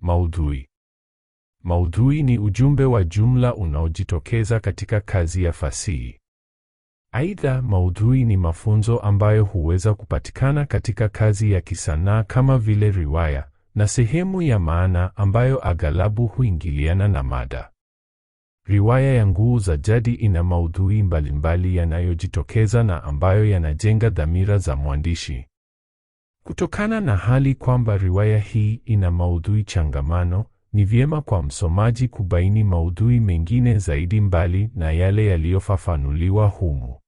Maudhui. Maudhui ni ujumbe wa jumla unaojitokeza katika kazi ya fasihi. Aidha, maudhui ni mafunzo ambayo huweza kupatikana katika kazi ya kisanaa kama vile riwaya, na sehemu ya maana ambayo aghalabu huingiliana na mada. Riwaya ya Nguu za Jadi ina maudhui mbalimbali yanayojitokeza na ambayo yanajenga dhamira za mwandishi. Kutokana na hali kwamba riwaya hii ina maudhui changamano, ni vyema kwa msomaji kubaini maudhui mengine zaidi mbali na yale yaliyofafanuliwa humu.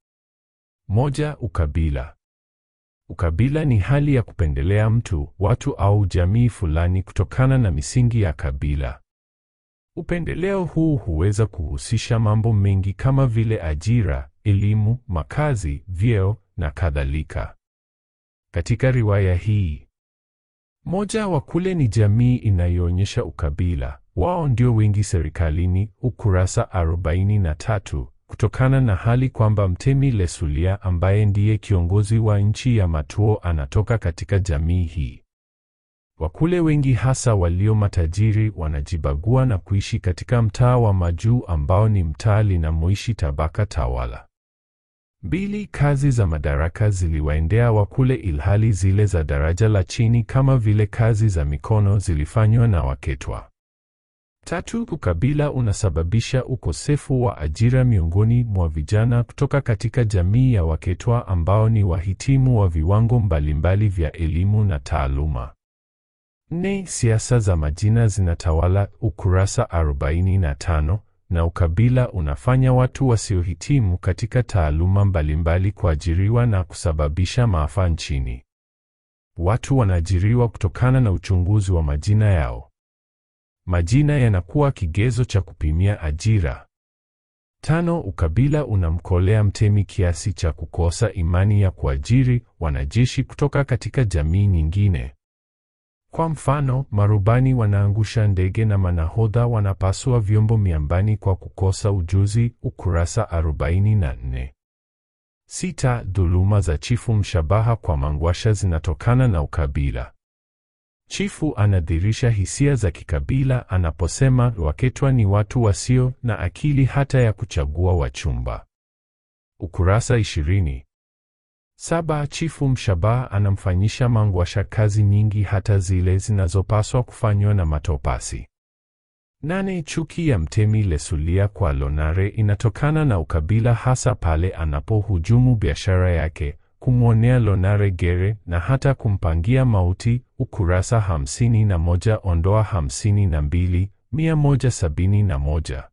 Moja, ukabila. Ukabila ni hali ya kupendelea mtu, watu au jamii fulani kutokana na misingi ya kabila. Upendeleo huu huweza kuhusisha mambo mengi kama vile ajira, elimu, makazi, vyeo na kadhalika. Katika riwaya hii, moja wa kule ni jamii inayoonyesha ukabila. Wao ndio wengi serikalini, ukurasa 43, kutokana na hali kwamba Mtemi Lesulia ambaye ndiye kiongozi wa nchi ya Matuo anatoka katika jamii hii. Wakule wengi hasa walio matajiri wanajibagua na kuishi katika mtaa wa majuu ambao ni mtaa linamoishi tabaka tawala. Mbili, kazi za madaraka ziliwaendea Wakule ilhali zile za daraja la chini kama vile kazi za mikono zilifanywa na Waketwa. Tatu, ukabila unasababisha ukosefu wa ajira miongoni mwa vijana kutoka katika jamii ya Waketwa ambao ni wahitimu wa viwango mbalimbali vya elimu na taaluma. Nne, siasa za majina zinatawala, ukurasa 45, na ukabila unafanya watu wasiohitimu katika taaluma mbalimbali kuajiriwa na kusababisha maafa nchini. Watu wanaajiriwa kutokana na uchunguzi wa majina yao. Majina yanakuwa kigezo cha kupimia ajira. Tano, ukabila unamkolea mtemi kiasi cha kukosa imani ya kuajiri wanajeshi kutoka katika jamii nyingine. Kwa mfano, marubani wanaangusha ndege na manahodha wanapasua vyombo miambani kwa kukosa ujuzi, ukurasa 44. Sita, dhuluma za chifu mshabaha kwa Mangwasha zinatokana na ukabila. Chifu anadhirisha hisia za kikabila anaposema Waketwa ni watu wasio na akili hata ya kuchagua wachumba. Ukurasa 20. Saba, chifu mshaba anamfanyisha Mangwasha kazi nyingi hata zile zinazopaswa kufanywa na matopasi. Nane, chuki ya mtemi Lesulia kwa Lonare inatokana na ukabila hasa pale anapohujumu biashara yake, kumwonea Lonare gere na hata kumpangia mauti, ukurasa hamsini na moja ondoa hamsini na mbili, mia moja sabini na moja.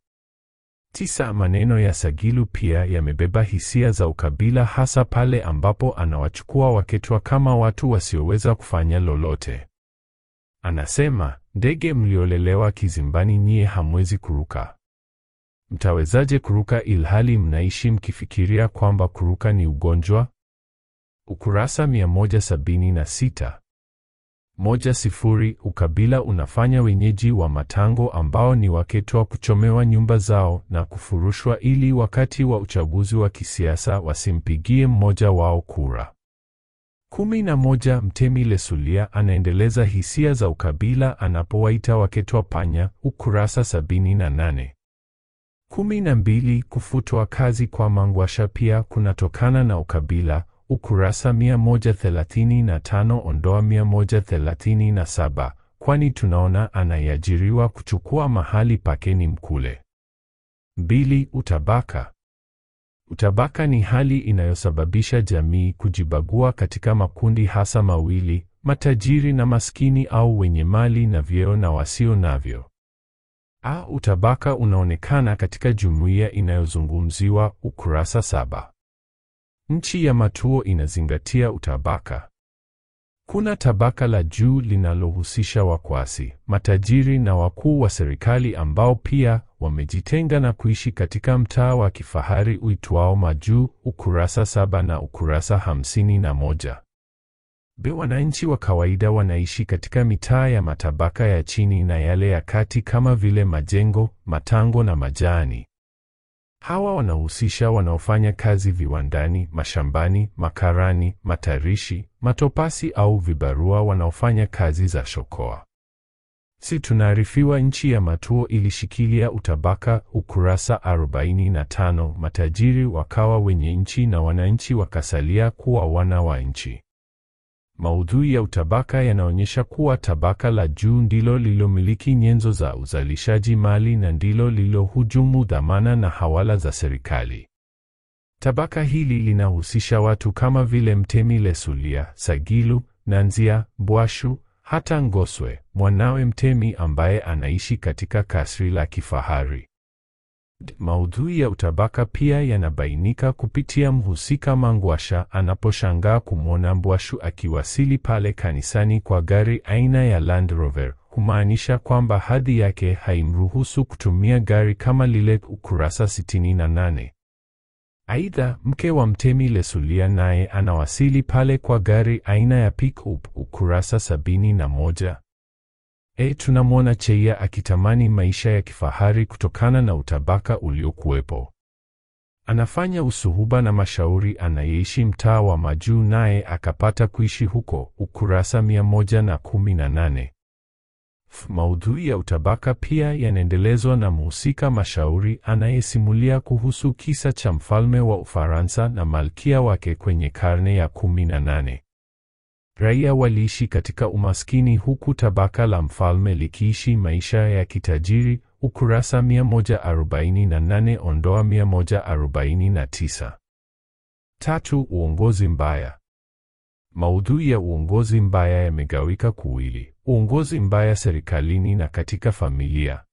Tisa, maneno ya Sagilu pia yamebeba hisia za ukabila hasa pale ambapo anawachukua Waketwa kama watu wasioweza kufanya lolote. Anasema, ndege mliolelewa kizimbani nyie hamwezi kuruka. Mtawezaje kuruka ilhali mnaishi mkifikiria kwamba kuruka ni ugonjwa? Ukurasa 176. Moja sifuri, ukabila unafanya wenyeji wa Matango ambao ni Waketwa kuchomewa nyumba zao na kufurushwa ili wakati wa uchaguzi wa kisiasa wasimpigie mmoja wao kura. Kumi na moja, Mtemi Lesulia anaendeleza hisia za ukabila anapowaita Waketwa panya, ukurasa sabini na nane. Kumi na mbili, kufutwa kazi kwa Mangwasha pia kunatokana na ukabila ukurasa 135 ondoa 137, kwani tunaona anayeajiriwa kuchukua mahali pake ni Mkule. Mbili, utabaka. Utabaka ni hali inayosababisha jamii kujibagua katika makundi hasa mawili, matajiri na maskini au wenye mali na vyeo na wasio navyo. A, utabaka unaonekana katika jumuiya inayozungumziwa ukurasa saba. Nchi ya Matuo inazingatia utabaka. Kuna tabaka la juu linalohusisha wakwasi, matajiri na wakuu wa serikali ambao pia wamejitenga na kuishi katika mtaa wa kifahari uitwao Majuu, ukurasa saba na ukurasa hamsini na moja. Be, wananchi wa kawaida wanaishi katika mitaa ya matabaka ya chini na yale ya kati kama vile Majengo, Matango na Majani. Hawa wanahusisha wanaofanya kazi viwandani, mashambani, makarani, matarishi, matopasi au vibarua wanaofanya kazi za shokoa. Si tunaarifiwa nchi ya Matuo ilishikilia utabaka. Ukurasa 45. Matajiri wakawa wenye nchi na wananchi wakasalia kuwa wana wa nchi. Maudhui ya utabaka yanaonyesha kuwa tabaka la juu ndilo lililomiliki nyenzo za uzalishaji mali na ndilo lililohujumu dhamana na hawala za serikali. Tabaka hili linahusisha watu kama vile Mtemi Lesulia, Sagilu, Nanzia, Bwashu, hata Ngoswe, mwanawe Mtemi ambaye anaishi katika kasri la kifahari. Maudhui ya utabaka pia yanabainika kupitia mhusika Mangwasha anaposhangaa kumwona Mbwashu akiwasili pale kanisani kwa gari aina ya Land Rover, kumaanisha kwamba hadhi yake haimruhusu kutumia gari kama lile. Ukurasa 68. Aidha, mke wa Mtemi Lesulia naye anawasili pale kwa gari aina ya pick-up. Ukurasa sabini na moja. E, tunamwona Cheia akitamani maisha ya kifahari kutokana na utabaka uliokuwepo. Anafanya usuhuba na Mashauri anayeishi mtaa wa Majuu naye akapata kuishi huko. Ukurasa 118. Maudhui ya utabaka pia yanaendelezwa na mhusika Mashauri anayesimulia kuhusu kisa cha mfalme wa Ufaransa na malkia wake kwenye karne ya 18. Raia waliishi katika umaskini huku tabaka la mfalme likiishi maisha ya kitajiri. Ukurasa 148 ondoa 149. Tatu, uongozi mbaya. Maudhui ya uongozi mbaya yamegawika kuwili: uongozi mbaya serikalini na katika familia.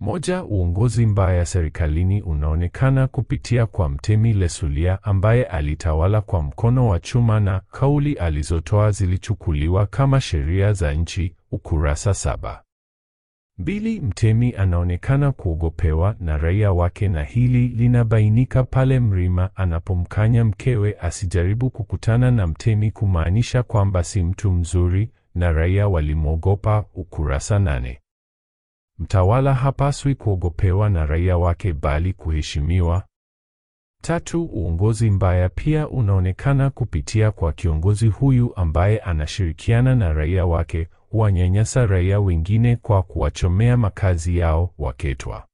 Moja, uongozi mbaya serikalini unaonekana kupitia kwa Mtemi Lesulia ambaye alitawala kwa mkono wa chuma na kauli alizotoa zilichukuliwa kama sheria za nchi. Ukurasa saba. Mbili, Mtemi anaonekana kuogopewa na raia wake na hili linabainika pale Mrima anapomkanya mkewe asijaribu kukutana na Mtemi kumaanisha kwamba si mtu mzuri na raia walimwogopa. Ukurasa nane. Mtawala hapaswi kuogopewa na raia wake bali kuheshimiwa. Tatu, uongozi mbaya pia unaonekana kupitia kwa kiongozi huyu ambaye anashirikiana na raia wake, huwanyanyasa raia wengine kwa kuwachomea makazi yao waketwa.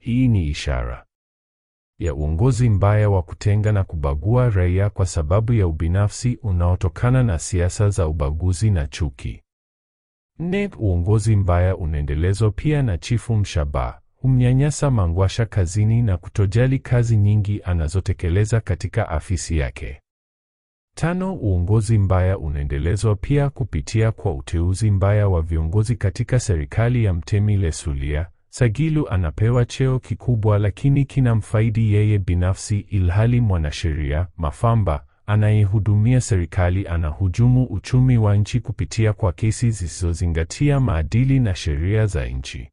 Hii ni ishara ya uongozi mbaya wa kutenga na kubagua raia kwa sababu ya ubinafsi unaotokana na siasa za ubaguzi na chuki. Nne, uongozi mbaya unaendelezwa pia na Chifu Mshaba, humnyanyasa Mangwasha kazini na kutojali kazi nyingi anazotekeleza katika afisi yake. Tano, uongozi mbaya unaendelezwa pia kupitia kwa uteuzi mbaya wa viongozi katika serikali ya Mtemi Lesulia. Sagilu anapewa cheo kikubwa lakini kinamfaidi yeye binafsi, ilhali mwanasheria Mafamba anayehudumia serikali anahujumu uchumi wa nchi kupitia kwa kesi zisizozingatia maadili na sheria za nchi.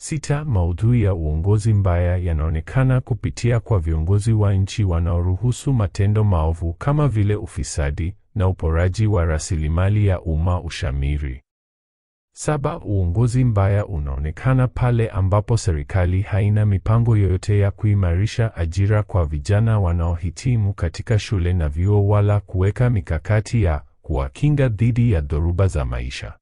Sita, maudhui ya uongozi mbaya yanaonekana kupitia kwa viongozi wa nchi wanaoruhusu matendo maovu kama vile ufisadi na uporaji wa rasilimali ya umma ushamiri. Saba, uongozi mbaya unaonekana pale ambapo serikali haina mipango yoyote ya kuimarisha ajira kwa vijana wanaohitimu katika shule na vyuo wala kuweka mikakati ya kuwakinga dhidi ya dhoruba za maisha.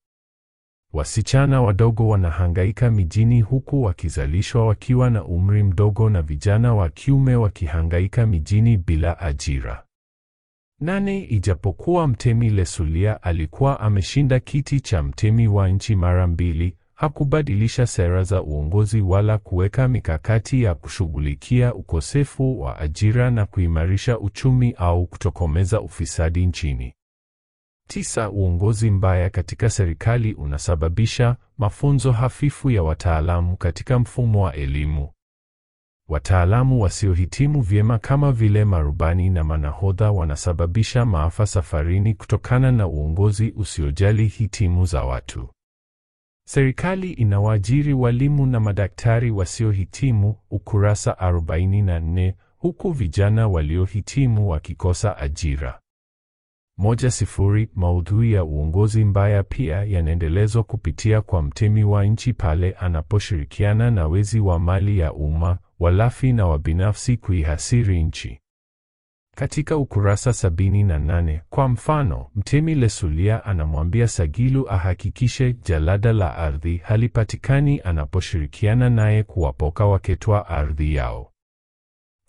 Wasichana wadogo wanahangaika mijini huku wakizalishwa wakiwa na umri mdogo na vijana wa kiume wakihangaika mijini bila ajira. Nane, ijapokuwa Mtemi Lesulia alikuwa ameshinda kiti cha mtemi wa nchi mara mbili, hakubadilisha sera za uongozi wala kuweka mikakati ya kushughulikia ukosefu wa ajira na kuimarisha uchumi au kutokomeza ufisadi nchini. Tisa, uongozi mbaya katika serikali unasababisha mafunzo hafifu ya wataalamu katika mfumo wa elimu. Wataalamu wasiohitimu vyema kama vile marubani na manahodha wanasababisha maafa safarini kutokana na uongozi usiojali hitimu za watu. Serikali inawaajiri walimu na madaktari wasiohitimu, ukurasa 44, huku vijana waliohitimu wakikosa ajira. Moja sifuri. Maudhui ya uongozi mbaya pia yanaendelezwa kupitia kwa mtemi wa nchi pale anaposhirikiana na wezi wa mali ya umma, walafi na wabinafsi kuihasiri nchi. Katika ukurasa 78, kwa mfano, Mtemi Lesulia anamwambia Sagilu ahakikishe jalada la ardhi halipatikani anaposhirikiana naye kuwapoka Waketwa ardhi yao.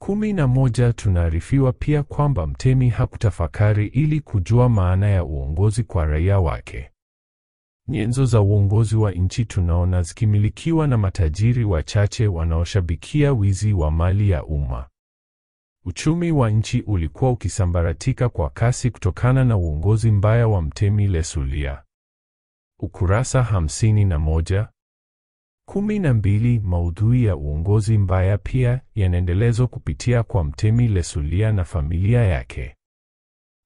Kumi na moja. Tunaarifiwa pia kwamba Mtemi hakutafakari ili kujua maana ya uongozi kwa raia wake. Nyenzo za uongozi wa nchi tunaona zikimilikiwa na matajiri wachache wanaoshabikia wizi wa mali ya umma. Uchumi wa nchi ulikuwa ukisambaratika kwa kasi kutokana na uongozi mbaya wa Mtemi Lesulia. Ukurasa hamsini na moja. Kumi na mbili. Maudhui ya uongozi mbaya pia yanaendelezwa kupitia kwa Mtemi Lesulia na familia yake.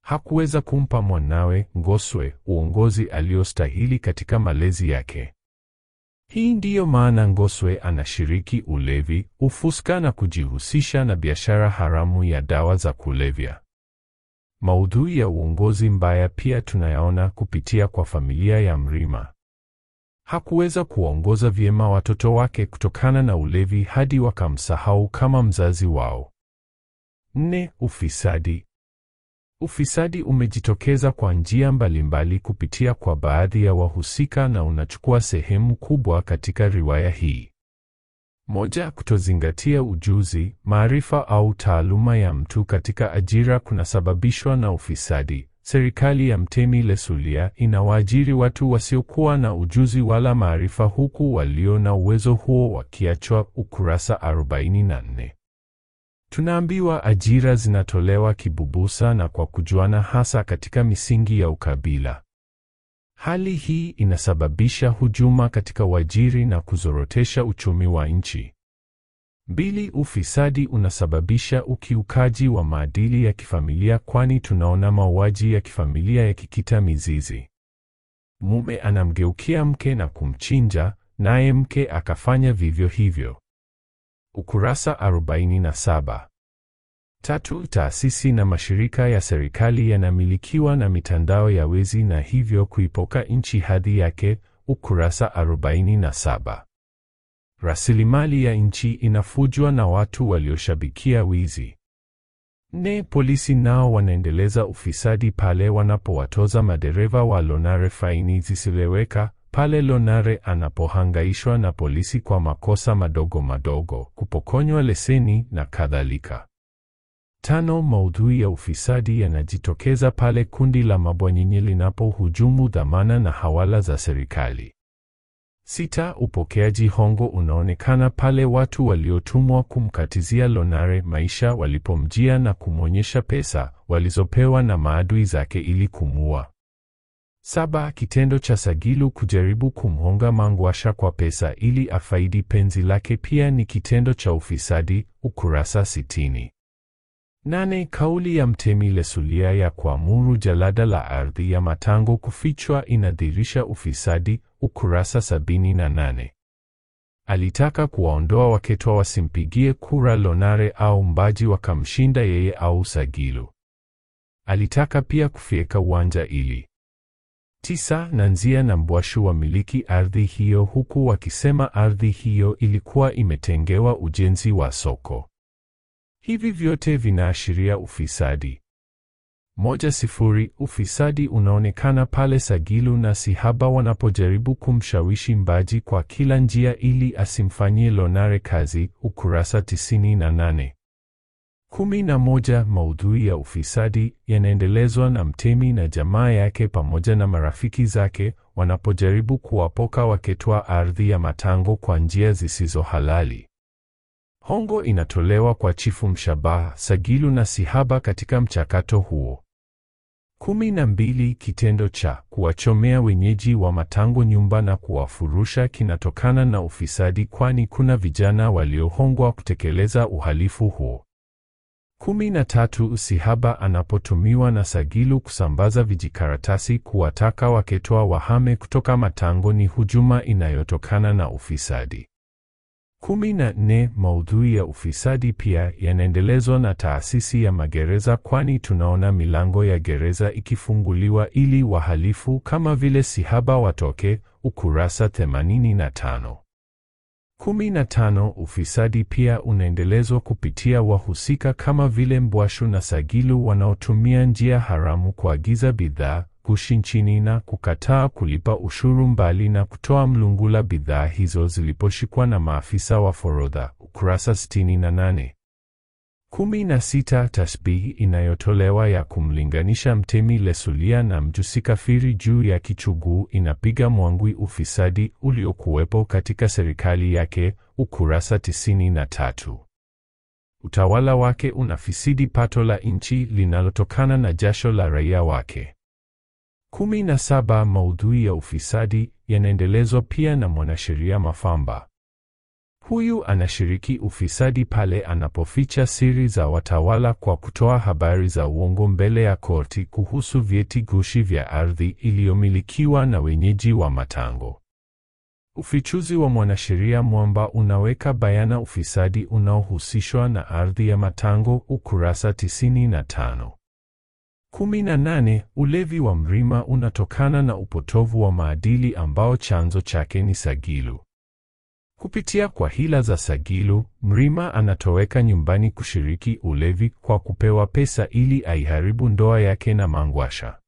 Hakuweza kumpa mwanawe Ngoswe uongozi aliostahili katika malezi yake. Hii ndiyo maana Ngoswe anashiriki ulevi, ufuska na kujihusisha na biashara haramu ya dawa za kulevya. Maudhui ya uongozi mbaya pia tunayaona kupitia kwa familia ya Mrima. Hakuweza kuwaongoza vyema watoto wake kutokana na ulevi hadi wakamsahau kama mzazi wao. Nne. Ufisadi. Ufisadi umejitokeza kwa njia mbalimbali kupitia kwa baadhi ya wahusika na unachukua sehemu kubwa katika riwaya hii. Moja, kutozingatia ujuzi, maarifa au taaluma ya mtu katika ajira kunasababishwa na ufisadi. Serikali ya Mtemi Lesulia inawaajiri watu wasiokuwa na ujuzi wala maarifa huku walio na uwezo huo wakiachwa. Ukurasa 44. Tunaambiwa ajira zinatolewa kibubusa na kwa kujuana hasa katika misingi ya ukabila. Hali hii inasababisha hujuma katika uajiri na kuzorotesha uchumi wa nchi. Mbili, ufisadi unasababisha ukiukaji wa maadili ya kifamilia kwani tunaona mauaji ya kifamilia yakikita mizizi. Mume anamgeukia mke na kumchinja, naye mke akafanya vivyo hivyo. Ukurasa 47. Tatu, taasisi na mashirika ya serikali yanamilikiwa na mitandao ya wezi na hivyo kuipoka nchi hadhi yake. Ukurasa 47. Rasilimali ya nchi inafujwa na watu walioshabikia wizi. Ne, polisi nao wanaendeleza ufisadi pale wanapowatoza madereva wa Lonare faini zisileweka, pale Lonare anapohangaishwa na polisi kwa makosa madogo madogo, kupokonywa leseni na kadhalika. Tano, maudhui ya ufisadi yanajitokeza pale kundi la mabwanyenye linapohujumu dhamana na hawala za serikali. Sita, upokeaji hongo unaonekana pale watu waliotumwa kumkatizia Lonare maisha walipomjia na kumwonyesha pesa walizopewa na maadui zake ili kumua. Saba, kitendo cha Sagilu kujaribu kumhonga Mangwasha kwa pesa ili afaidi penzi lake pia ni kitendo cha ufisadi. Ukurasa sitini. Nane, kauli ya Mtemi Lesulia ya kuamuru jalada la ardhi ya Matango kufichwa inadhirisha ufisadi. Ukurasa sabini na nane. Alitaka kuwaondoa Waketwa wasimpigie kura Lonare au Mbaji wakamshinda yeye au Sagilu. Alitaka pia kufieka uwanja ili Tisa, Nanzia na Mbwashu wamiliki ardhi hiyo huku wakisema ardhi hiyo ilikuwa imetengewa ujenzi wa soko. Hivi vyote vinaashiria ufisadi. Moja sifuri, ufisadi unaonekana pale Sagilu na Sihaba wanapojaribu kumshawishi Mbaji kwa kila njia ili asimfanyie Lonare kazi. Ukurasa tisini na nane. Kumi na moja, maudhui ya ufisadi yanaendelezwa na Mtemi na jamaa yake pamoja na marafiki zake wanapojaribu kuwapoka Waketwa ardhi ya Matango kwa njia zisizo halali. Hongo inatolewa kwa Chifu Mshabaha, Sagilu na Sihaba katika mchakato huo. Kumi na mbili, kitendo cha kuwachomea wenyeji wa Matango nyumba na kuwafurusha kinatokana na ufisadi kwani kuna vijana waliohongwa kutekeleza uhalifu huo. Kumi na tatu, Sihaba anapotumiwa na Sagilu kusambaza vijikaratasi kuwataka Waketwa wahame kutoka Matango ni hujuma inayotokana na ufisadi. Kumi na nne, maudhui ya ufisadi pia yanaendelezwa na taasisi ya magereza kwani tunaona milango ya gereza ikifunguliwa ili wahalifu kama vile Sihaba watoke. Ukurasa 85. kumi na tano. Ufisadi pia unaendelezwa kupitia wahusika kama vile Mbwashu na Sagilu wanaotumia njia haramu kuagiza bidhaa, kushi nchini na kukataa kulipa ushuru mbali na kutoa mlungula bidhaa hizo ziliposhikwa na maafisa wa forodha. Ukurasa 68. kumi na sita. tasbihi inayotolewa ya kumlinganisha Mtemi Lesulia na mjusi kafiri juu ya kichuguu inapiga mwangwi ufisadi uliokuwepo katika serikali yake. Ukurasa 93. Utawala wake unafisidi pato la nchi linalotokana na jasho la raia wake. Kumi na saba. Maudhui ya ufisadi yanaendelezwa pia na mwanasheria Mafamba. Huyu anashiriki ufisadi pale anapoficha siri za watawala kwa kutoa habari za uongo mbele ya korti kuhusu vyeti gushi vya ardhi iliyomilikiwa na wenyeji wa Matango. Ufichuzi wa mwanasheria Mwamba unaweka bayana ufisadi unaohusishwa na ardhi ya Matango, ukurasa 95. 18. Ulevi wa Mrima unatokana na upotovu wa maadili ambao chanzo chake ni Sagilu. Kupitia kwa hila za Sagilu, Mrima anatoweka nyumbani kushiriki ulevi kwa kupewa pesa ili aiharibu ndoa yake na Mangwasha.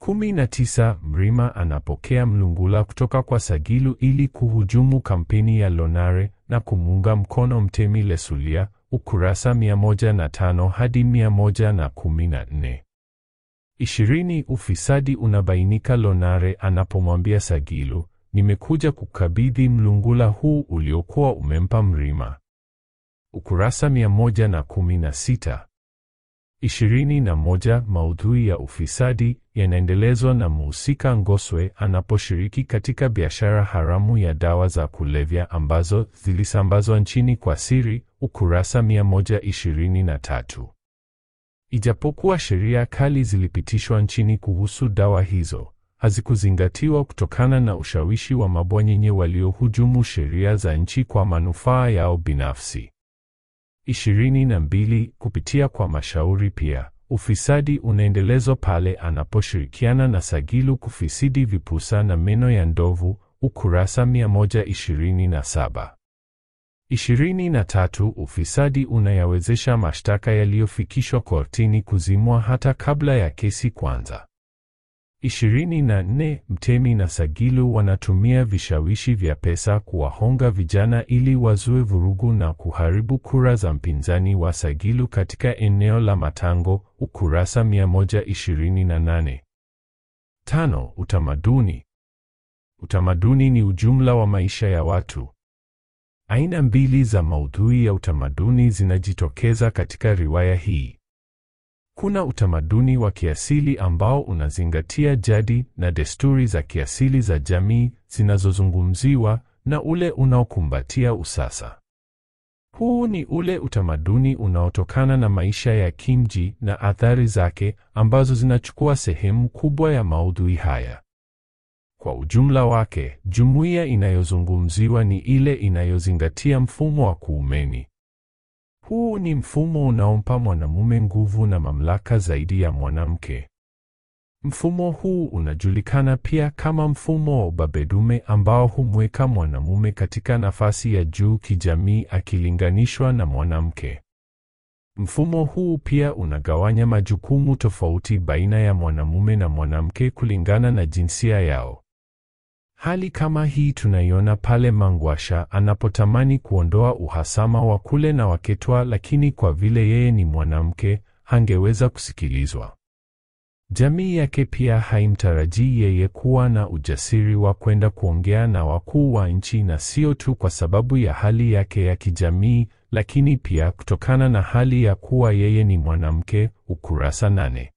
19. Mrima anapokea mlungula kutoka kwa Sagilu ili kuhujumu kampeni ya Lonare na kumunga mkono Mtemi Lesulia, ukurasa 105 hadi 114. 20. Ufisadi unabainika Lonare anapomwambia Sagilu, nimekuja kukabidhi mlungula huu uliokuwa umempa Mrima. Ukurasa 116. 21. Maudhui ya ufisadi yanaendelezwa na muhusika Ngoswe anaposhiriki katika biashara haramu ya dawa za kulevya ambazo zilisambazwa nchini kwa siri. Ukurasa 123. Ijapokuwa sheria kali zilipitishwa nchini kuhusu dawa hizo, hazikuzingatiwa kutokana na ushawishi wa mabwanyenye waliohujumu sheria za nchi kwa manufaa yao binafsi. 22. Kupitia kwa mashauri pia, ufisadi unaendelezwa pale anaposhirikiana na Sagilu kufisidi vipusa na meno ya ndovu. Ukurasa 127. 23. Ufisadi unayawezesha mashtaka yaliyofikishwa kortini kuzimwa hata kabla ya kesi kuanza. 24. Mtemi na Sagilu wanatumia vishawishi vya pesa kuwahonga vijana ili wazue vurugu na kuharibu kura za mpinzani wa Sagilu katika eneo la Matango. Ukurasa 128. 5. Utamaduni. Utamaduni ni ujumla wa maisha ya watu. Aina mbili za maudhui ya utamaduni zinajitokeza katika riwaya hii. Kuna utamaduni wa kiasili ambao unazingatia jadi na desturi za kiasili za jamii zinazozungumziwa na ule unaokumbatia usasa. Huu ni ule utamaduni unaotokana na maisha ya kimji na athari zake ambazo zinachukua sehemu kubwa ya maudhui haya. Kwa ujumla wake, jumuiya inayozungumziwa ni ile inayozingatia mfumo wa kuumeni. Huu ni mfumo unaompa mwanamume nguvu na mamlaka zaidi ya mwanamke. Mfumo huu unajulikana pia kama mfumo wa ubabedume ambao humweka mwanamume katika nafasi ya juu kijamii akilinganishwa na mwanamke. Mfumo huu pia unagawanya majukumu tofauti baina ya mwanamume na mwanamke kulingana na jinsia yao. Hali kama hii tunaiona pale Mangwasha anapotamani kuondoa uhasama wa kule na Waketwa, lakini kwa vile yeye ni mwanamke hangeweza kusikilizwa. Jamii yake pia haimtarajii yeye kuwa na ujasiri wa kwenda kuongea na wakuu wa nchi, na sio tu kwa sababu ya hali yake ya kijamii, lakini pia kutokana na hali ya kuwa yeye ni mwanamke. Ukurasa nane.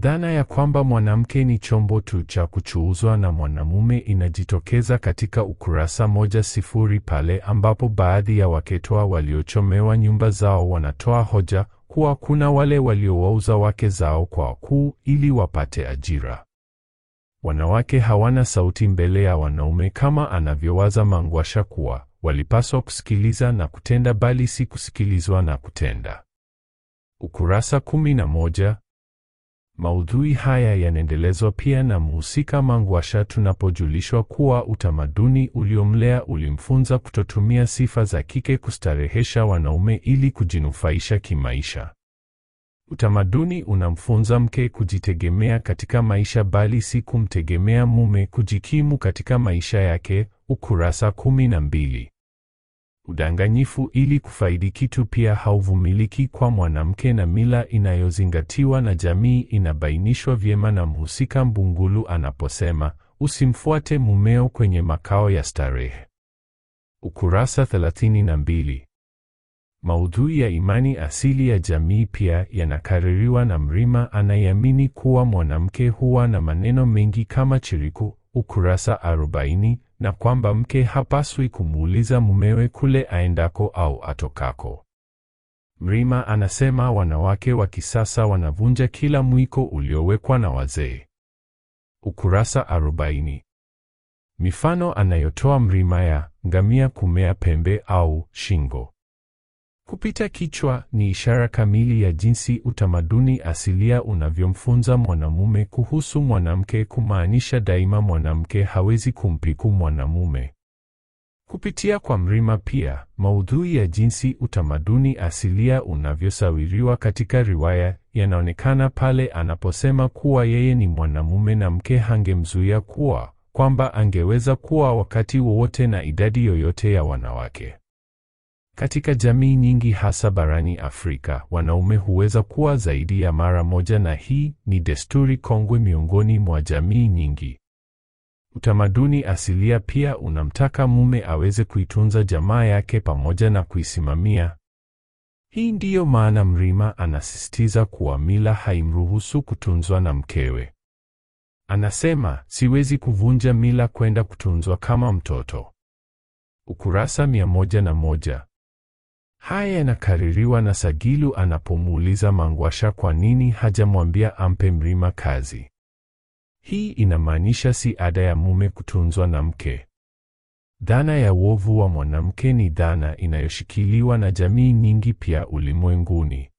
Dhana ya kwamba mwanamke ni chombo tu cha kuchuuzwa na mwanamume inajitokeza katika ukurasa moja sifuri pale ambapo baadhi ya Waketwa waliochomewa nyumba zao wanatoa hoja kuwa kuna wale waliowauza wake zao kwa wakuu ili wapate ajira. Wanawake hawana sauti mbele ya wanaume kama anavyowaza Mangwasha kuwa walipaswa kusikiliza na kutenda bali si kusikilizwa na kutenda. Ukurasa kumi na moja. Maudhui haya yanaendelezwa pia na mhusika Mangwasha tunapojulishwa kuwa utamaduni uliomlea ulimfunza kutotumia sifa za kike kustarehesha wanaume ili kujinufaisha kimaisha. Utamaduni unamfunza mke kujitegemea katika maisha bali si kumtegemea mume kujikimu katika maisha yake. Ukurasa kumi na mbili. Udanganyifu ili kufaidi kitu pia hauvumiliki kwa mwanamke na mila inayozingatiwa na jamii inabainishwa vyema na mhusika Mbungulu anaposema, usimfuate mumeo kwenye makao ya starehe. Ukurasa 32. Maudhui ya imani asili ya jamii pia yanakaririwa na Mrima anayeamini kuwa mwanamke huwa na maneno mengi kama chiriku, ukurasa 40, na kwamba mke hapaswi kumuuliza mumewe kule aendako au atokako. Mrima anasema wanawake wa kisasa wanavunja kila mwiko uliowekwa na wazee. Ukurasa 40. Mifano anayotoa Mrima ya ngamia kumea pembe au shingo kupita kichwa ni ishara kamili ya jinsi utamaduni asilia unavyomfunza mwanamume kuhusu mwanamke, kumaanisha daima mwanamke hawezi kumpiku mwanamume. Kupitia kwa Mrima pia, maudhui ya jinsi utamaduni asilia unavyosawiriwa katika riwaya yanaonekana pale anaposema kuwa yeye ni mwanamume na mke hangemzuia kuwa, kwamba angeweza kuwa wakati wowote na idadi yoyote ya wanawake. Katika jamii nyingi hasa barani Afrika, wanaume huweza kuwa zaidi ya mara moja na hii ni desturi kongwe miongoni mwa jamii nyingi. Utamaduni asilia pia unamtaka mume aweze kuitunza jamaa yake pamoja na kuisimamia. Hii ndiyo maana Mrima anasisitiza kuwa mila haimruhusu kutunzwa na mkewe. Anasema, siwezi kuvunja mila kwenda kutunzwa kama mtoto. Ukurasa mia moja na moja. Haya yanakaririwa na Sagilu anapomuuliza Mangwasha kwa nini hajamwambia ampe Mrima kazi. Hii inamaanisha si ada ya mume kutunzwa na mke. Dhana ya uovu wa mwanamke ni dhana inayoshikiliwa na jamii nyingi pia ulimwenguni.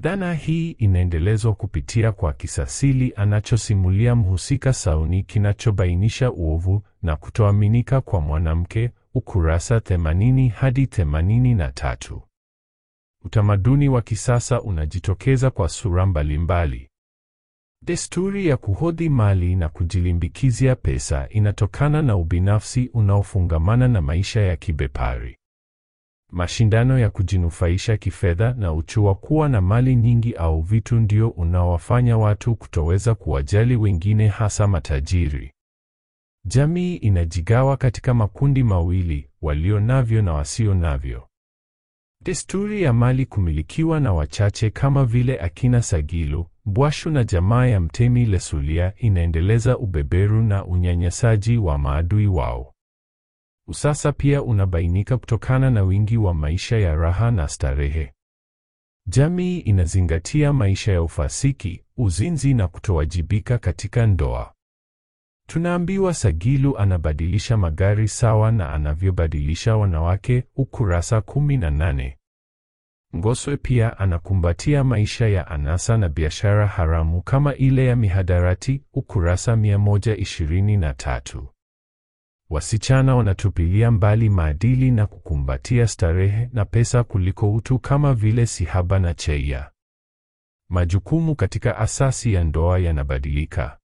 Dhana hii inaendelezwa kupitia kwa kisasili anachosimulia mhusika Sauni kinachobainisha uovu na kutoaminika kwa mwanamke ukurasa 80 hadi 83. Utamaduni wa kisasa unajitokeza kwa sura mbalimbali. Desturi ya kuhodhi mali na kujilimbikizia pesa inatokana na ubinafsi unaofungamana na maisha ya kibepari. Mashindano ya kujinufaisha kifedha na uchu wa kuwa na mali nyingi au vitu ndio unaowafanya watu kutoweza kuwajali wengine hasa matajiri. Jamii inajigawa katika makundi mawili, walio navyo na wasio navyo. Desturi ya mali kumilikiwa na wachache kama vile akina Sagilu, Bwashu na jamaa ya Mtemi Lesulia inaendeleza ubeberu na unyanyasaji wa maadui wao. Usasa pia unabainika kutokana na wingi wa maisha ya raha na starehe. Jamii inazingatia maisha ya ufasiki, uzinzi na kutowajibika katika ndoa. Tunaambiwa Sagilu anabadilisha magari sawa na anavyobadilisha wanawake, ukurasa 18. Ngoswe pia anakumbatia maisha ya anasa na biashara haramu kama ile ya mihadarati, ukurasa 123. Wasichana wanatupilia mbali maadili na kukumbatia starehe na pesa kuliko utu kama vile sihaba na cheia. Majukumu katika asasi ya ndoa yanabadilika.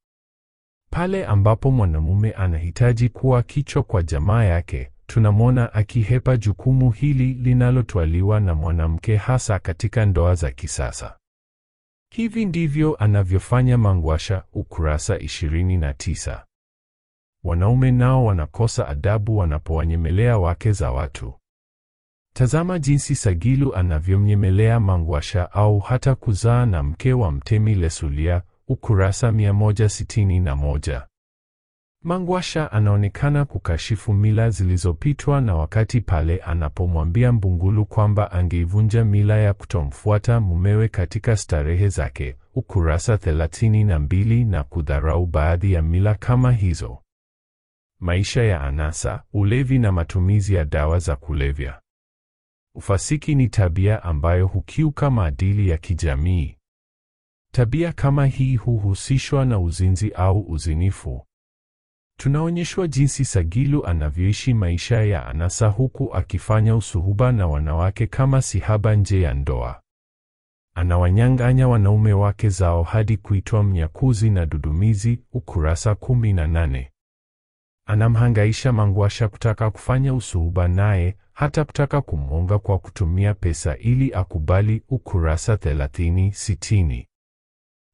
Pale ambapo mwanamume anahitaji kuwa kichwa kwa jamaa yake, tunamwona akihepa jukumu hili linalotwaliwa na mwanamke hasa katika ndoa za kisasa. Hivi ndivyo anavyofanya Mangwasha, ukurasa 29. Wanaume nao wanakosa adabu wanapowanyemelea wake za watu. Tazama jinsi Sagilu anavyomnyemelea Mangwasha au hata kuzaa na mke wa Mtemi Lesulia, ukurasa 161. Mangwasha anaonekana kukashifu mila zilizopitwa na wakati pale anapomwambia Mbungulu kwamba angeivunja mila ya kutomfuata mumewe katika starehe zake, ukurasa 32, na kudharau baadhi ya mila kama hizo. Maisha ya anasa, ulevi na matumizi ya dawa za kulevya. Ufasiki ni tabia ambayo hukiuka maadili ya kijamii. Tabia kama hii huhusishwa na uzinzi au uzinifu. Tunaonyeshwa jinsi Sagilu anavyoishi maisha ya anasa huku akifanya usuhuba na wanawake kama sihaba nje ya ndoa. Anawanyang'anya wanaume wake zao hadi kuitwa mnyakuzi na dudumizi, ukurasa 18. Anamhangaisha Mangwasha kutaka kufanya usuhuba naye, hata kutaka kumwonga kwa kutumia pesa ili akubali, ukurasa 30-60.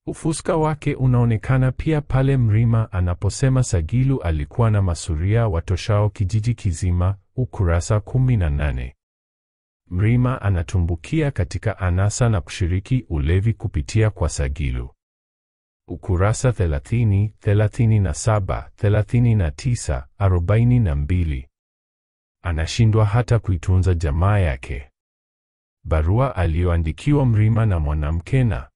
Ufuska wake unaonekana pia pale Mrima anaposema Sagilu alikuwa na masuria watoshao kijiji kizima, ukurasa 18. Mrima anatumbukia katika anasa na kushiriki ulevi kupitia kwa Sagilu. Ukurasa 30, 37, 39, 42. Anashindwa hata kuitunza jamaa yake. Barua aliyoandikiwa Mrima na mwanamke na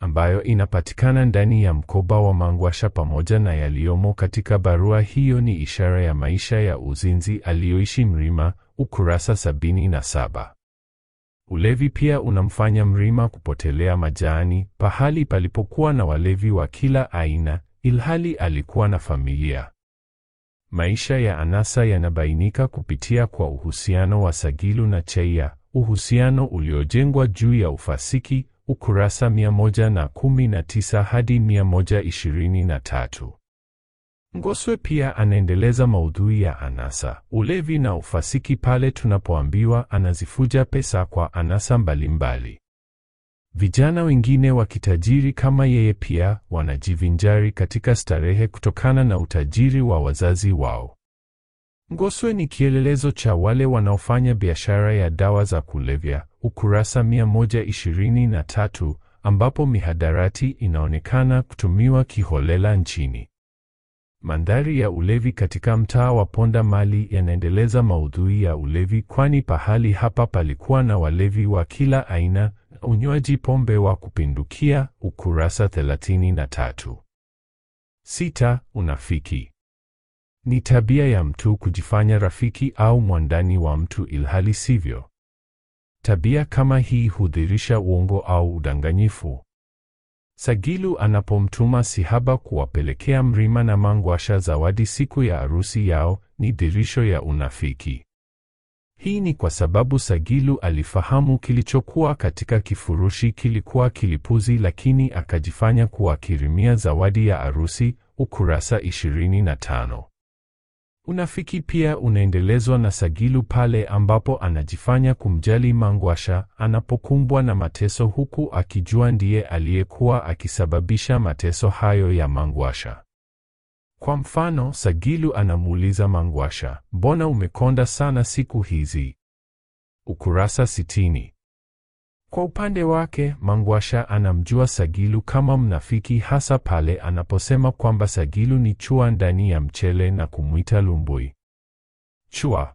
ambayo inapatikana ndani ya mkoba wa Mangwasha pamoja na yaliyomo katika barua hiyo ni ishara ya maisha ya uzinzi aliyoishi Mrima, ukurasa 77. Ulevi pia unamfanya Mrima kupotelea majani, pahali palipokuwa na walevi wa kila aina, ilhali alikuwa na familia. Maisha ya anasa yanabainika kupitia kwa uhusiano wa Sagilu na Cheia, uhusiano uliojengwa juu ya ufasiki, ukurasa 119 hadi 123. Ngoswe pia anaendeleza maudhui ya anasa, ulevi na ufasiki pale tunapoambiwa anazifuja pesa kwa anasa mbalimbali. Vijana wengine wa kitajiri kama yeye pia wanajivinjari katika starehe kutokana na utajiri wa wazazi wao. Ngoswe ni kielelezo cha wale wanaofanya biashara ya dawa za kulevya, ukurasa 123, ambapo mihadarati inaonekana kutumiwa kiholela nchini. Mandhari ya ulevi katika mtaa wa Ponda Mali yanaendeleza maudhui ya ulevi, kwani pahali hapa palikuwa na walevi wa kila aina, unywaji pombe wa kupindukia, ukurasa 33. Sita, unafiki ni tabia ya mtu kujifanya rafiki au mwandani wa mtu ilhali sivyo. Tabia kama hii hudhirisha uongo au udanganyifu. Sagilu anapomtuma Sihaba kuwapelekea Mrima na Mangwasha zawadi siku ya arusi yao ni dhirisho ya unafiki. Hii ni kwa sababu Sagilu alifahamu kilichokuwa katika kifurushi kilikuwa kilipuzi, lakini akajifanya kuwakirimia zawadi ya arusi, ukurasa 25. Unafiki pia unaendelezwa na Sagilu pale ambapo anajifanya kumjali Mangwasha anapokumbwa na mateso huku akijua ndiye aliyekuwa akisababisha mateso hayo ya Mangwasha. Kwa mfano, Sagilu anamuuliza Mangwasha, "Mbona umekonda sana siku hizi?" Ukurasa sitini. Kwa upande wake, Mangwasha anamjua Sagilu kama mnafiki hasa pale anaposema kwamba Sagilu ni chua ndani ya mchele na kumwita lumbui. Chua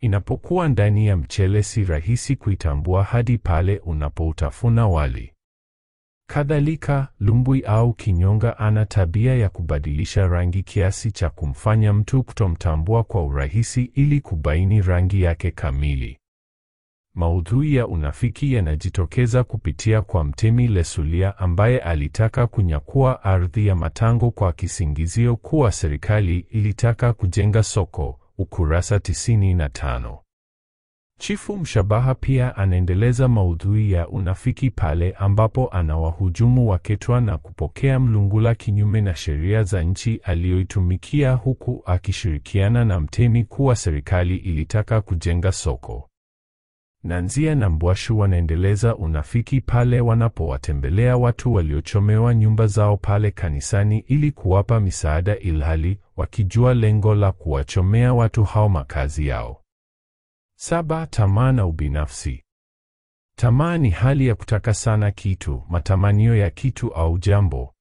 inapokuwa ndani ya mchele si rahisi kuitambua hadi pale unapoutafuna wali. Kadhalika, lumbui au kinyonga ana tabia ya kubadilisha rangi kiasi cha kumfanya mtu kutomtambua kwa urahisi ili kubaini rangi yake kamili. Maudhui ya unafiki yanajitokeza kupitia kwa Mtemi Lesulia ambaye alitaka kunyakua ardhi ya Matango kwa kisingizio kuwa serikali ilitaka kujenga soko, ukurasa 95. Chifu Mshabaha pia anaendeleza maudhui ya unafiki pale ambapo anawahujumu Waketwa na kupokea mlungula kinyume na sheria za nchi aliyoitumikia huku akishirikiana na Mtemi kuwa serikali ilitaka kujenga soko. Nanzia na Mbwashu wanaendeleza unafiki pale wanapowatembelea watu waliochomewa nyumba zao pale kanisani ili kuwapa misaada ilhali wakijua lengo la kuwachomea watu hao makazi yao. Saba, tamaa na ubinafsi. Tamaa ni hali ya kutaka sana kitu, matamanio ya kitu au jambo.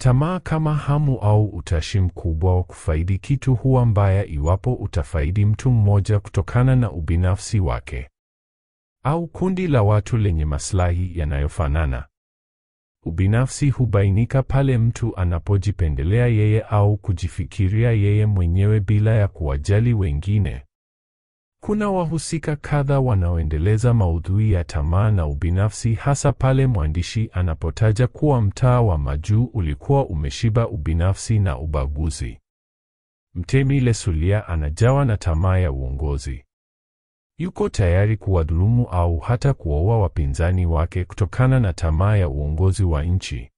Tamaa kama hamu au utashi mkubwa wa kufaidi kitu huwa mbaya iwapo utafaidi mtu mmoja kutokana na ubinafsi wake au kundi la watu lenye maslahi yanayofanana. Ubinafsi hubainika pale mtu anapojipendelea yeye au kujifikiria yeye mwenyewe bila ya kuwajali wengine. Kuna wahusika kadha wanaoendeleza maudhui ya tamaa na ubinafsi, hasa pale mwandishi anapotaja kuwa mtaa wa Majuu ulikuwa umeshiba ubinafsi na ubaguzi. Mtemi Lesulia anajawa na tamaa ya uongozi. Yuko tayari kuwadhulumu au hata kuwaua wapinzani wake kutokana na tamaa ya uongozi wa nchi.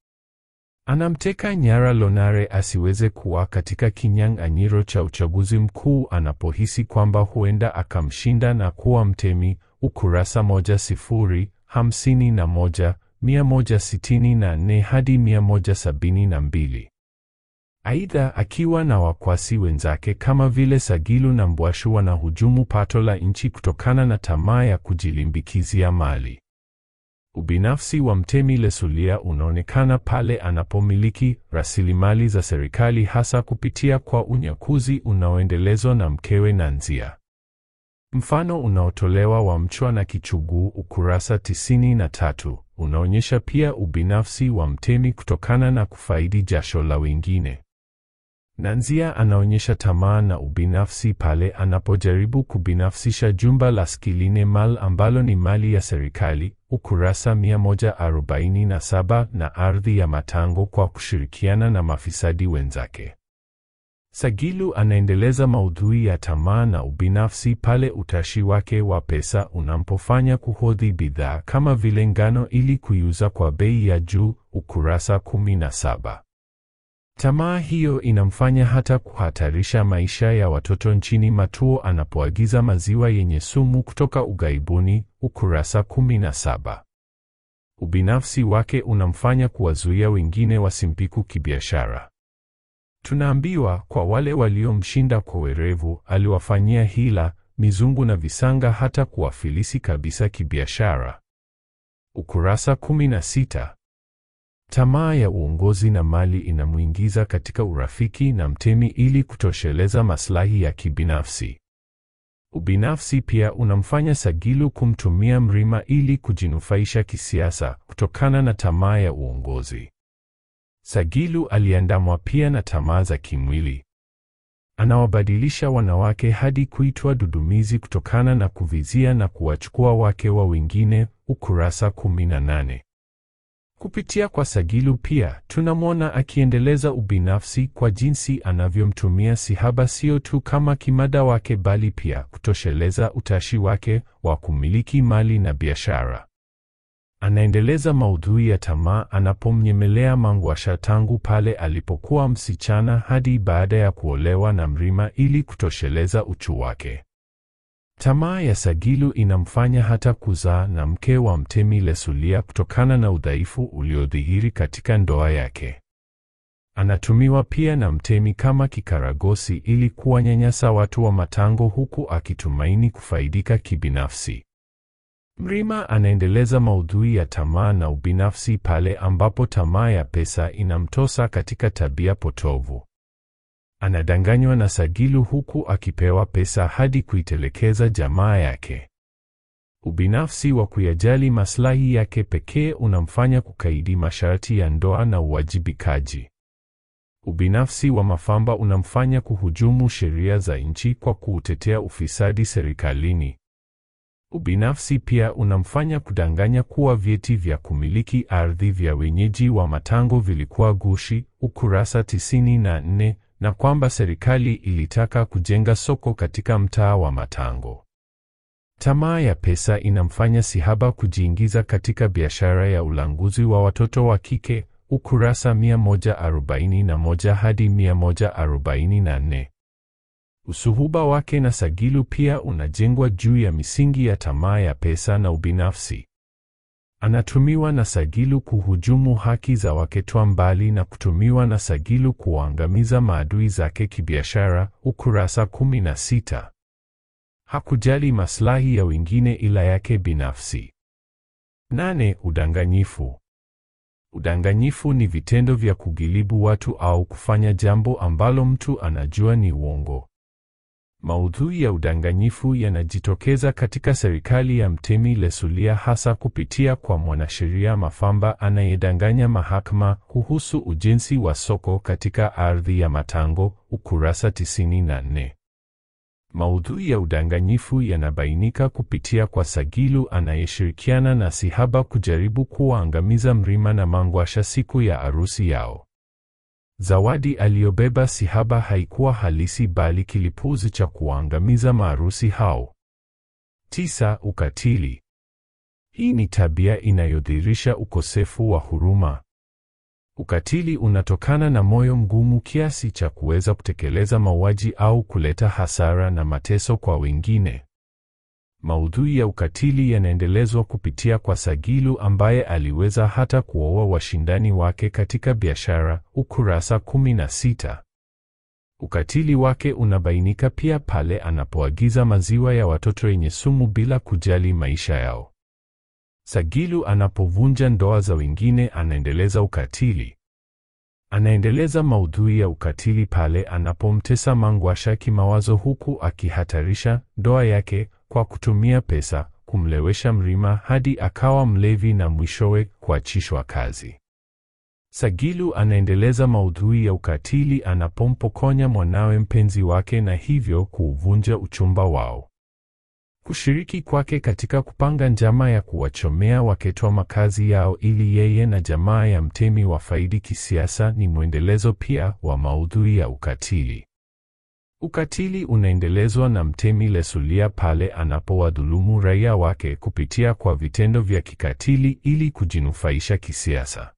Anamteka nyara Lonare asiweze kuwa katika kinyang'anyiro cha uchaguzi mkuu anapohisi kwamba huenda akamshinda na kuwa mtemi. Ukurasa moja sifuri hamsini na moja mia moja sitini na nne hadi mia moja sabini na mbili. Aidha, akiwa na wakwasi wenzake kama vile Sagilu na Mbwashu wanahujumu pato la nchi kutokana na tamaa ya kujilimbikizia mali. Ubinafsi wa mtemi Lesulia unaonekana pale anapomiliki rasilimali za serikali hasa kupitia kwa unyakuzi unaoendelezwa na mkewe Nanzia. Mfano unaotolewa wa Mchwa na Kichuguu ukurasa tisini na tatu unaonyesha pia ubinafsi wa mtemi kutokana na kufaidi jasho la wengine. Nanzia anaonyesha tamaa na ubinafsi pale anapojaribu kubinafsisha jumba la Skiline Mall ambalo ni mali ya serikali ukurasa 147 na ardhi ya Matango kwa kushirikiana na mafisadi wenzake. Sagilu anaendeleza maudhui ya tamaa na ubinafsi pale utashi wake wa pesa unampofanya kuhodhi bidhaa kama vile ngano ili kuiuza kwa bei ya juu ukurasa 17. Tamaa hiyo inamfanya hata kuhatarisha maisha ya watoto nchini Matuo anapoagiza maziwa yenye sumu kutoka ughaibuni ukurasa 17. Ubinafsi wake unamfanya kuwazuia wengine wasimpiku kibiashara. Tunaambiwa kwa wale waliomshinda kwa werevu, aliwafanyia hila, mizungu na visanga hata kuwafilisi kabisa kibiashara. Ukurasa 16. Tamaa ya uongozi na mali inamwingiza katika urafiki na mtemi ili kutosheleza maslahi ya kibinafsi. Ubinafsi pia unamfanya Sagilu kumtumia Mrima ili kujinufaisha kisiasa kutokana na tamaa ya uongozi. Sagilu aliandamwa pia na tamaa za kimwili. Anawabadilisha wanawake hadi kuitwa dudumizi kutokana na kuvizia na kuwachukua wake wa wengine, ukurasa 18. Kupitia kwa Sagilu pia tunamwona akiendeleza ubinafsi kwa jinsi anavyomtumia Sihaba sio tu kama kimada wake bali pia kutosheleza utashi wake wa kumiliki mali na biashara. Anaendeleza maudhui ya tamaa anapomnyemelea Mangwasha tangu pale alipokuwa msichana hadi baada ya kuolewa na Mrima ili kutosheleza uchu wake. Tamaa ya Sagilu inamfanya hata kuzaa na mke wa mtemi Lesulia kutokana na udhaifu uliodhihiri katika ndoa yake. Anatumiwa pia na mtemi kama kikaragosi ili kuwanyanyasa watu wa Matango huku akitumaini kufaidika kibinafsi. Mrima anaendeleza maudhui ya tamaa na ubinafsi pale ambapo tamaa ya pesa inamtosa katika tabia potovu. Anadanganywa na Sagilu huku akipewa pesa hadi kuitelekeza jamaa yake. Ubinafsi wa kuyajali maslahi yake pekee unamfanya kukaidi masharti ya ndoa na uwajibikaji. Ubinafsi wa Mafamba unamfanya kuhujumu sheria za nchi kwa kuutetea ufisadi serikalini. Ubinafsi pia unamfanya kudanganya kuwa vyeti vya kumiliki ardhi vya wenyeji wa Matango vilikuwa gushi, ukurasa 94, na kwamba serikali ilitaka kujenga soko katika mtaa wa Matango. Tamaa ya pesa inamfanya Sihaba kujiingiza katika biashara ya ulanguzi wa watoto wa kike, ukurasa 141 hadi 144. Usuhuba wake na Sagilu pia unajengwa juu ya misingi ya tamaa ya pesa na ubinafsi. Anatumiwa na Sagilu kuhujumu haki za waketwa mbali na kutumiwa na Sagilu kuwaangamiza maadui zake kibiashara, ukurasa 16. Hakujali maslahi ya wengine ila yake binafsi. Nane. Udanganyifu. Udanganyifu ni vitendo vya kugilibu watu au kufanya jambo ambalo mtu anajua ni uongo. Maudhui ya udanganyifu yanajitokeza katika serikali ya Mtemi Lesulia hasa kupitia kwa mwanasheria Mafamba anayedanganya mahakama kuhusu ujenzi wa soko katika ardhi ya Matango, ukurasa 94. Maudhui ya udanganyifu yanabainika kupitia kwa Sagilu anayeshirikiana na Sihaba kujaribu kuwaangamiza Mrima na Mangwasha siku ya arusi yao. Zawadi aliyobeba Sihaba haikuwa halisi bali kilipuzi cha kuangamiza maarusi hao. Tisa, ukatili. Hii ni tabia inayodhirisha ukosefu wa huruma. Ukatili unatokana na moyo mgumu kiasi cha kuweza kutekeleza mauaji au kuleta hasara na mateso kwa wengine. Maudhui ya ukatili yanaendelezwa kupitia kwa Sagilu ambaye aliweza hata kuoa washindani wake katika biashara, ukurasa 16. Ukatili wake unabainika pia pale anapoagiza maziwa ya watoto yenye sumu bila kujali maisha yao. Sagilu anapovunja ndoa za wengine anaendeleza ukatili. Anaendeleza maudhui ya ukatili pale anapomtesa Mangwasha kimawazo huku akihatarisha ndoa yake kwa kutumia pesa, kumlewesha Mrima hadi akawa mlevi na mwishowe kuachishwa kazi. Sagilu anaendeleza maudhui ya ukatili anapompokonya mwanawe mpenzi wake na hivyo kuuvunja uchumba wao. Kushiriki kwake katika kupanga njama ya kuwachomea Waketwa makazi yao ili yeye na jamaa ya Mtemi wafaidi kisiasa ni mwendelezo pia wa maudhui ya ukatili. Ukatili unaendelezwa na Mtemi Lesulia pale anapowadhulumu raia wake kupitia kwa vitendo vya kikatili ili kujinufaisha kisiasa.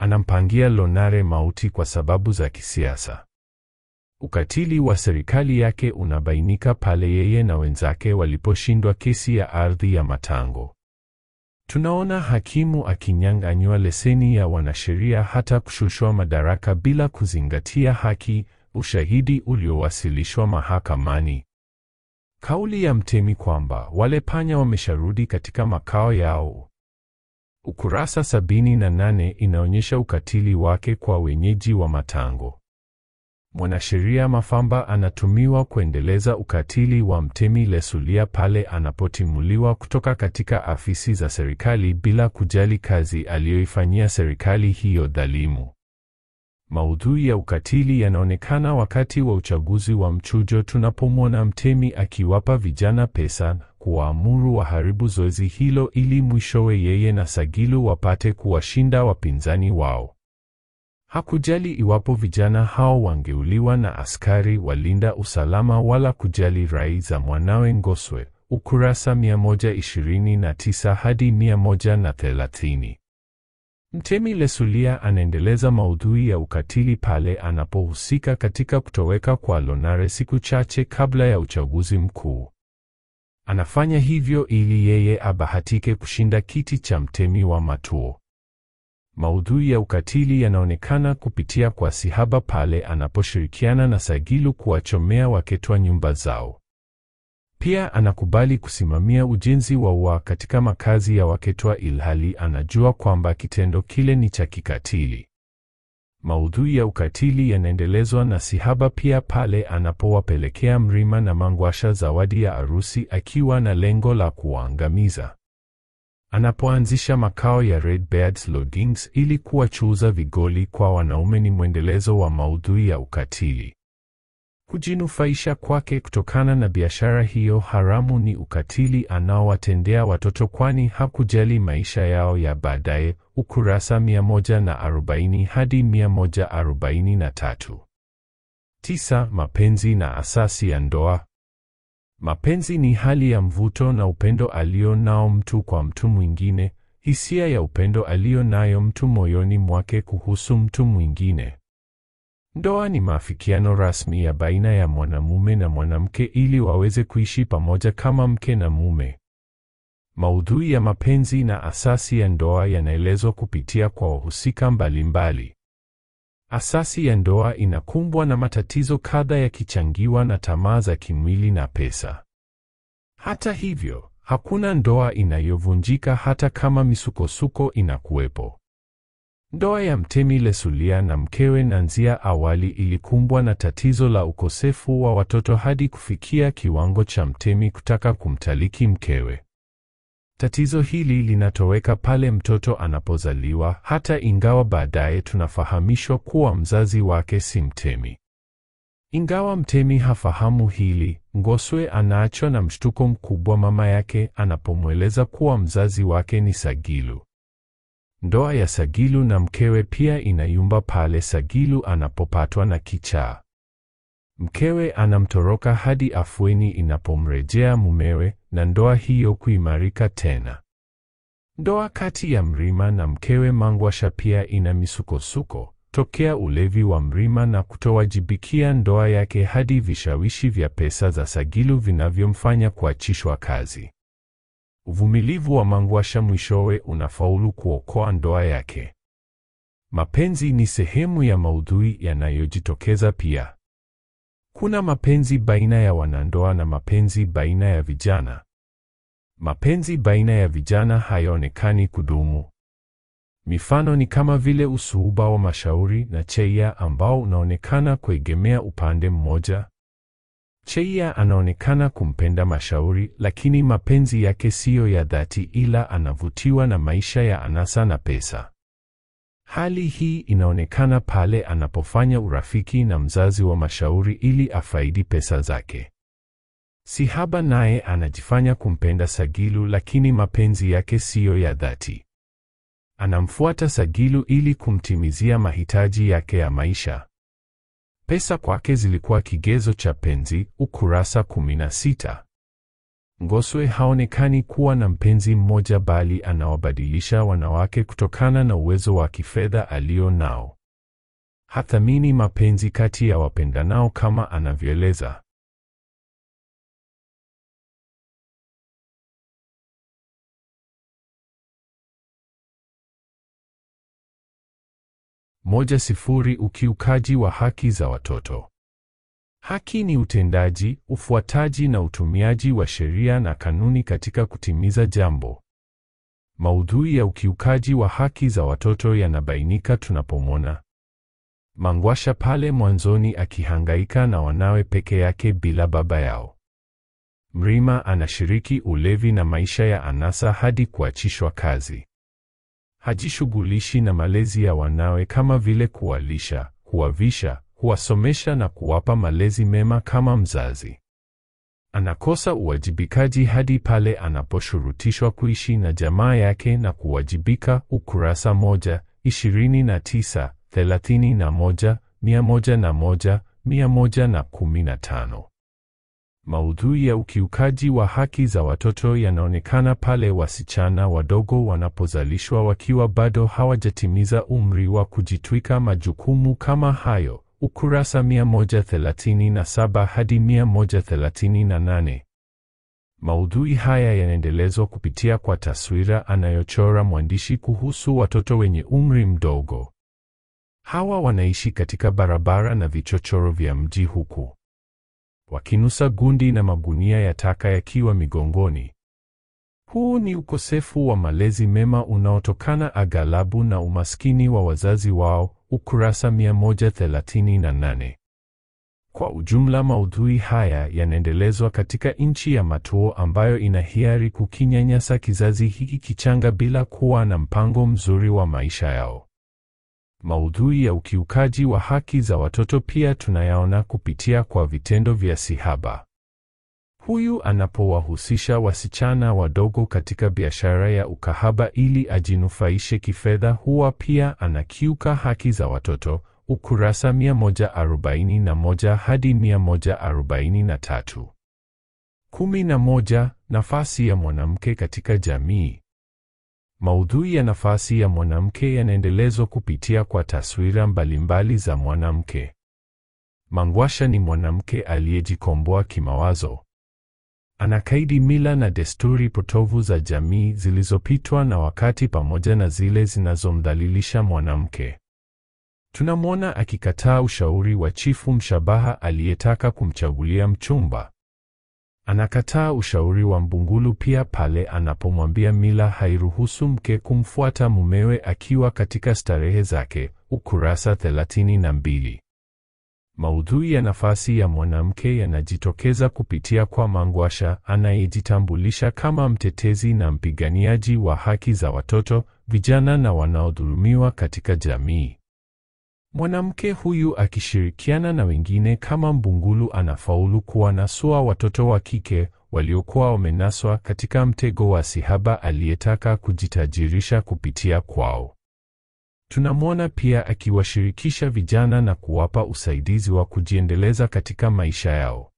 Anampangia Lonare mauti kwa sababu za kisiasa. Ukatili wa serikali yake unabainika pale yeye na wenzake waliposhindwa kesi ya ardhi ya Matango. Tunaona hakimu akinyang'anywa leseni ya wanasheria hata kushushwa madaraka bila kuzingatia haki, ushahidi uliowasilishwa mahakamani. Kauli ya Mtemi kwamba wale panya wamesharudi katika makao yao. Ukurasa sabini na nane inaonyesha ukatili wake kwa wenyeji wa Matango. Mwanasheria Mafamba anatumiwa kuendeleza ukatili wa Mtemi Lesulia pale anapotimuliwa kutoka katika afisi za serikali bila kujali kazi aliyoifanyia serikali hiyo dhalimu. Maudhui ya ukatili yanaonekana wakati wa uchaguzi wa mchujo tunapomwona Mtemi akiwapa vijana pesa, kuwaamuru waharibu zoezi hilo ili mwishowe yeye na Sagilu wapate kuwashinda wapinzani wao. Hakujali iwapo vijana hao wangeuliwa na askari walinda usalama wala kujali rai za mwanawe Ngoswe. Ukurasa 129 hadi 130. Mtemi Lesulia anaendeleza maudhui ya ukatili pale anapohusika katika kutoweka kwa Lonare siku chache kabla ya uchaguzi mkuu. Anafanya hivyo ili yeye abahatike kushinda kiti cha mtemi wa Matuo. Maudhui ya ukatili yanaonekana kupitia kwa Sihaba pale anaposhirikiana na Sagilu kuwachomea Waketwa nyumba zao. Pia anakubali kusimamia ujenzi wa ua katika makazi ya Waketwa ilhali anajua kwamba kitendo kile ni cha kikatili. Maudhui ya ukatili yanaendelezwa na Sihaba pia pale anapowapelekea Mrima na Mangwasha zawadi ya arusi akiwa na lengo la kuwaangamiza. Anapoanzisha makao ya Redbeards Lodgings ili kuwachuuza vigoli kwa wanaume ni mwendelezo wa maudhui ya ukatili. Kujinufaisha kwake kutokana na biashara hiyo haramu ni ukatili anaowatendea watoto kwani hakujali maisha yao ya baadaye. Ukurasa 140 hadi 143. Tisa, mapenzi na asasi ya ndoa. Mapenzi ni hali ya mvuto na upendo alio nao mtu kwa mtu mwingine, hisia ya upendo alio nayo mtu moyoni mwake kuhusu mtu mwingine. Ndoa ni maafikiano rasmi ya baina ya mwanamume na mwanamke ili waweze kuishi pamoja kama mke na mume. Maudhui ya mapenzi na asasi ya ndoa yanaelezwa kupitia kwa wahusika mbalimbali. Asasi ya ndoa inakumbwa na matatizo kadha yakichangiwa na tamaa za kimwili na pesa. Hata hivyo, hakuna ndoa inayovunjika hata kama misukosuko inakuwepo. Ndoa ya Mtemi Lesulia na mkewe Nanzia awali ilikumbwa na tatizo la ukosefu wa watoto hadi kufikia kiwango cha Mtemi kutaka kumtaliki mkewe. Tatizo hili linatoweka pale mtoto anapozaliwa, hata ingawa baadaye tunafahamishwa kuwa mzazi wake si Mtemi. Ingawa mtemi hafahamu hili, Ngoswe anaachwa na mshtuko mkubwa mama yake anapomweleza kuwa mzazi wake ni Sagilu. Ndoa ya Sagilu na mkewe pia inayumba pale Sagilu anapopatwa na kichaa. Mkewe anamtoroka hadi afueni inapomrejea mumewe na ndoa hiyo kuimarika tena. Ndoa kati ya Mrima na mkewe Mangwasha pia ina misukosuko, tokea ulevi wa Mrima na kutowajibikia ndoa yake hadi vishawishi vya pesa za Sagilu vinavyomfanya kuachishwa kazi. Uvumilivu wa Mangwasha mwishowe unafaulu kuokoa ndoa yake. Mapenzi ni sehemu ya maudhui yanayojitokeza pia. Kuna mapenzi baina ya wanandoa na mapenzi baina ya vijana. Mapenzi baina ya vijana hayaonekani kudumu. Mifano ni kama vile usuhuba wa Mashauri na Cheia ambao unaonekana kuegemea upande mmoja. Cheia anaonekana kumpenda Mashauri, lakini mapenzi yake siyo ya dhati, ila anavutiwa na maisha ya anasa na pesa. Hali hii inaonekana pale anapofanya urafiki na mzazi wa Mashauri ili afaidi pesa zake. Sihaba naye anajifanya kumpenda Sagilu, lakini mapenzi yake siyo ya dhati. Anamfuata Sagilu ili kumtimizia mahitaji yake ya maisha. Pesa kwake zilikuwa kigezo cha penzi. Ukurasa 16. Ngoswe haonekani kuwa na mpenzi mmoja, bali anawabadilisha wanawake kutokana na uwezo wa kifedha alio nao. Hathamini mapenzi kati ya wapendanao kama anavyoeleza. Moja sifuri. Ukiukaji wa haki za watoto. Haki ni utendaji, ufuataji na utumiaji wa sheria na kanuni katika kutimiza jambo. Maudhui ya ukiukaji wa haki za watoto yanabainika tunapomwona Mangwasha pale mwanzoni akihangaika na wanawe peke yake bila baba yao. Mrima anashiriki ulevi na maisha ya anasa hadi kuachishwa kazi. Hajishughulishi na malezi ya wanawe kama vile kuwalisha, kuwavisha, kuwasomesha na kuwapa malezi mema kama mzazi. Anakosa uwajibikaji hadi pale anaposhurutishwa kuishi na jamaa yake na kuwajibika. Ukurasa moja, ishirini na tisa, thelathini na moja, mia moja na moja, mia moja na kumi na tano. Maudhui ya ukiukaji wa haki za watoto yanaonekana pale wasichana wadogo wanapozalishwa wakiwa bado hawajatimiza umri wa kujitwika majukumu kama hayo. Ukurasa 137 hadi 138. Maudhui haya yanaendelezwa kupitia kwa taswira anayochora mwandishi kuhusu watoto wenye umri mdogo. Hawa wanaishi katika barabara na vichochoro vya mji huku wakinusa gundi na magunia ya taka yakiwa migongoni. Huu ni ukosefu wa malezi mema unaotokana aghalabu na umaskini wa wazazi wao. Ukurasa 138. Kwa ujumla, maudhui haya yanaendelezwa katika nchi ya Matuo ambayo ina hiari kukinyanyasa kizazi hiki kichanga bila kuwa na mpango mzuri wa maisha yao. Maudhui ya ukiukaji wa haki za watoto pia tunayaona kupitia kwa vitendo vya Sihaba. Huyu anapowahusisha wasichana wadogo katika biashara ya ukahaba ili ajinufaishe kifedha, huwa pia anakiuka haki za watoto. Ukurasa 141 hadi 143. 11. Nafasi ya mwanamke katika jamii. Maudhui ya nafasi ya mwanamke yanaendelezwa kupitia kwa taswira mbalimbali za mwanamke. Mangwasha ni mwanamke aliyejikomboa kimawazo. Anakaidi mila na desturi potovu za jamii zilizopitwa na wakati pamoja na zile zinazomdhalilisha mwanamke. Tunamwona akikataa ushauri wa Chifu Mshabaha aliyetaka kumchagulia mchumba. Anakataa ushauri wa Mbungulu pia pale anapomwambia mila hairuhusu mke kumfuata mumewe akiwa katika starehe zake. Ukurasa 32. Maudhui ya nafasi ya mwanamke yanajitokeza kupitia kwa Mangwasha anayejitambulisha kama mtetezi na mpiganiaji wa haki za watoto, vijana na wanaodhulumiwa katika jamii. Mwanamke huyu akishirikiana na wengine kama Mbungulu anafaulu kuwanasua watoto wa kike waliokuwa wamenaswa katika mtego wa sihaba aliyetaka kujitajirisha kupitia kwao. Tunamwona pia akiwashirikisha vijana na kuwapa usaidizi wa kujiendeleza katika maisha yao.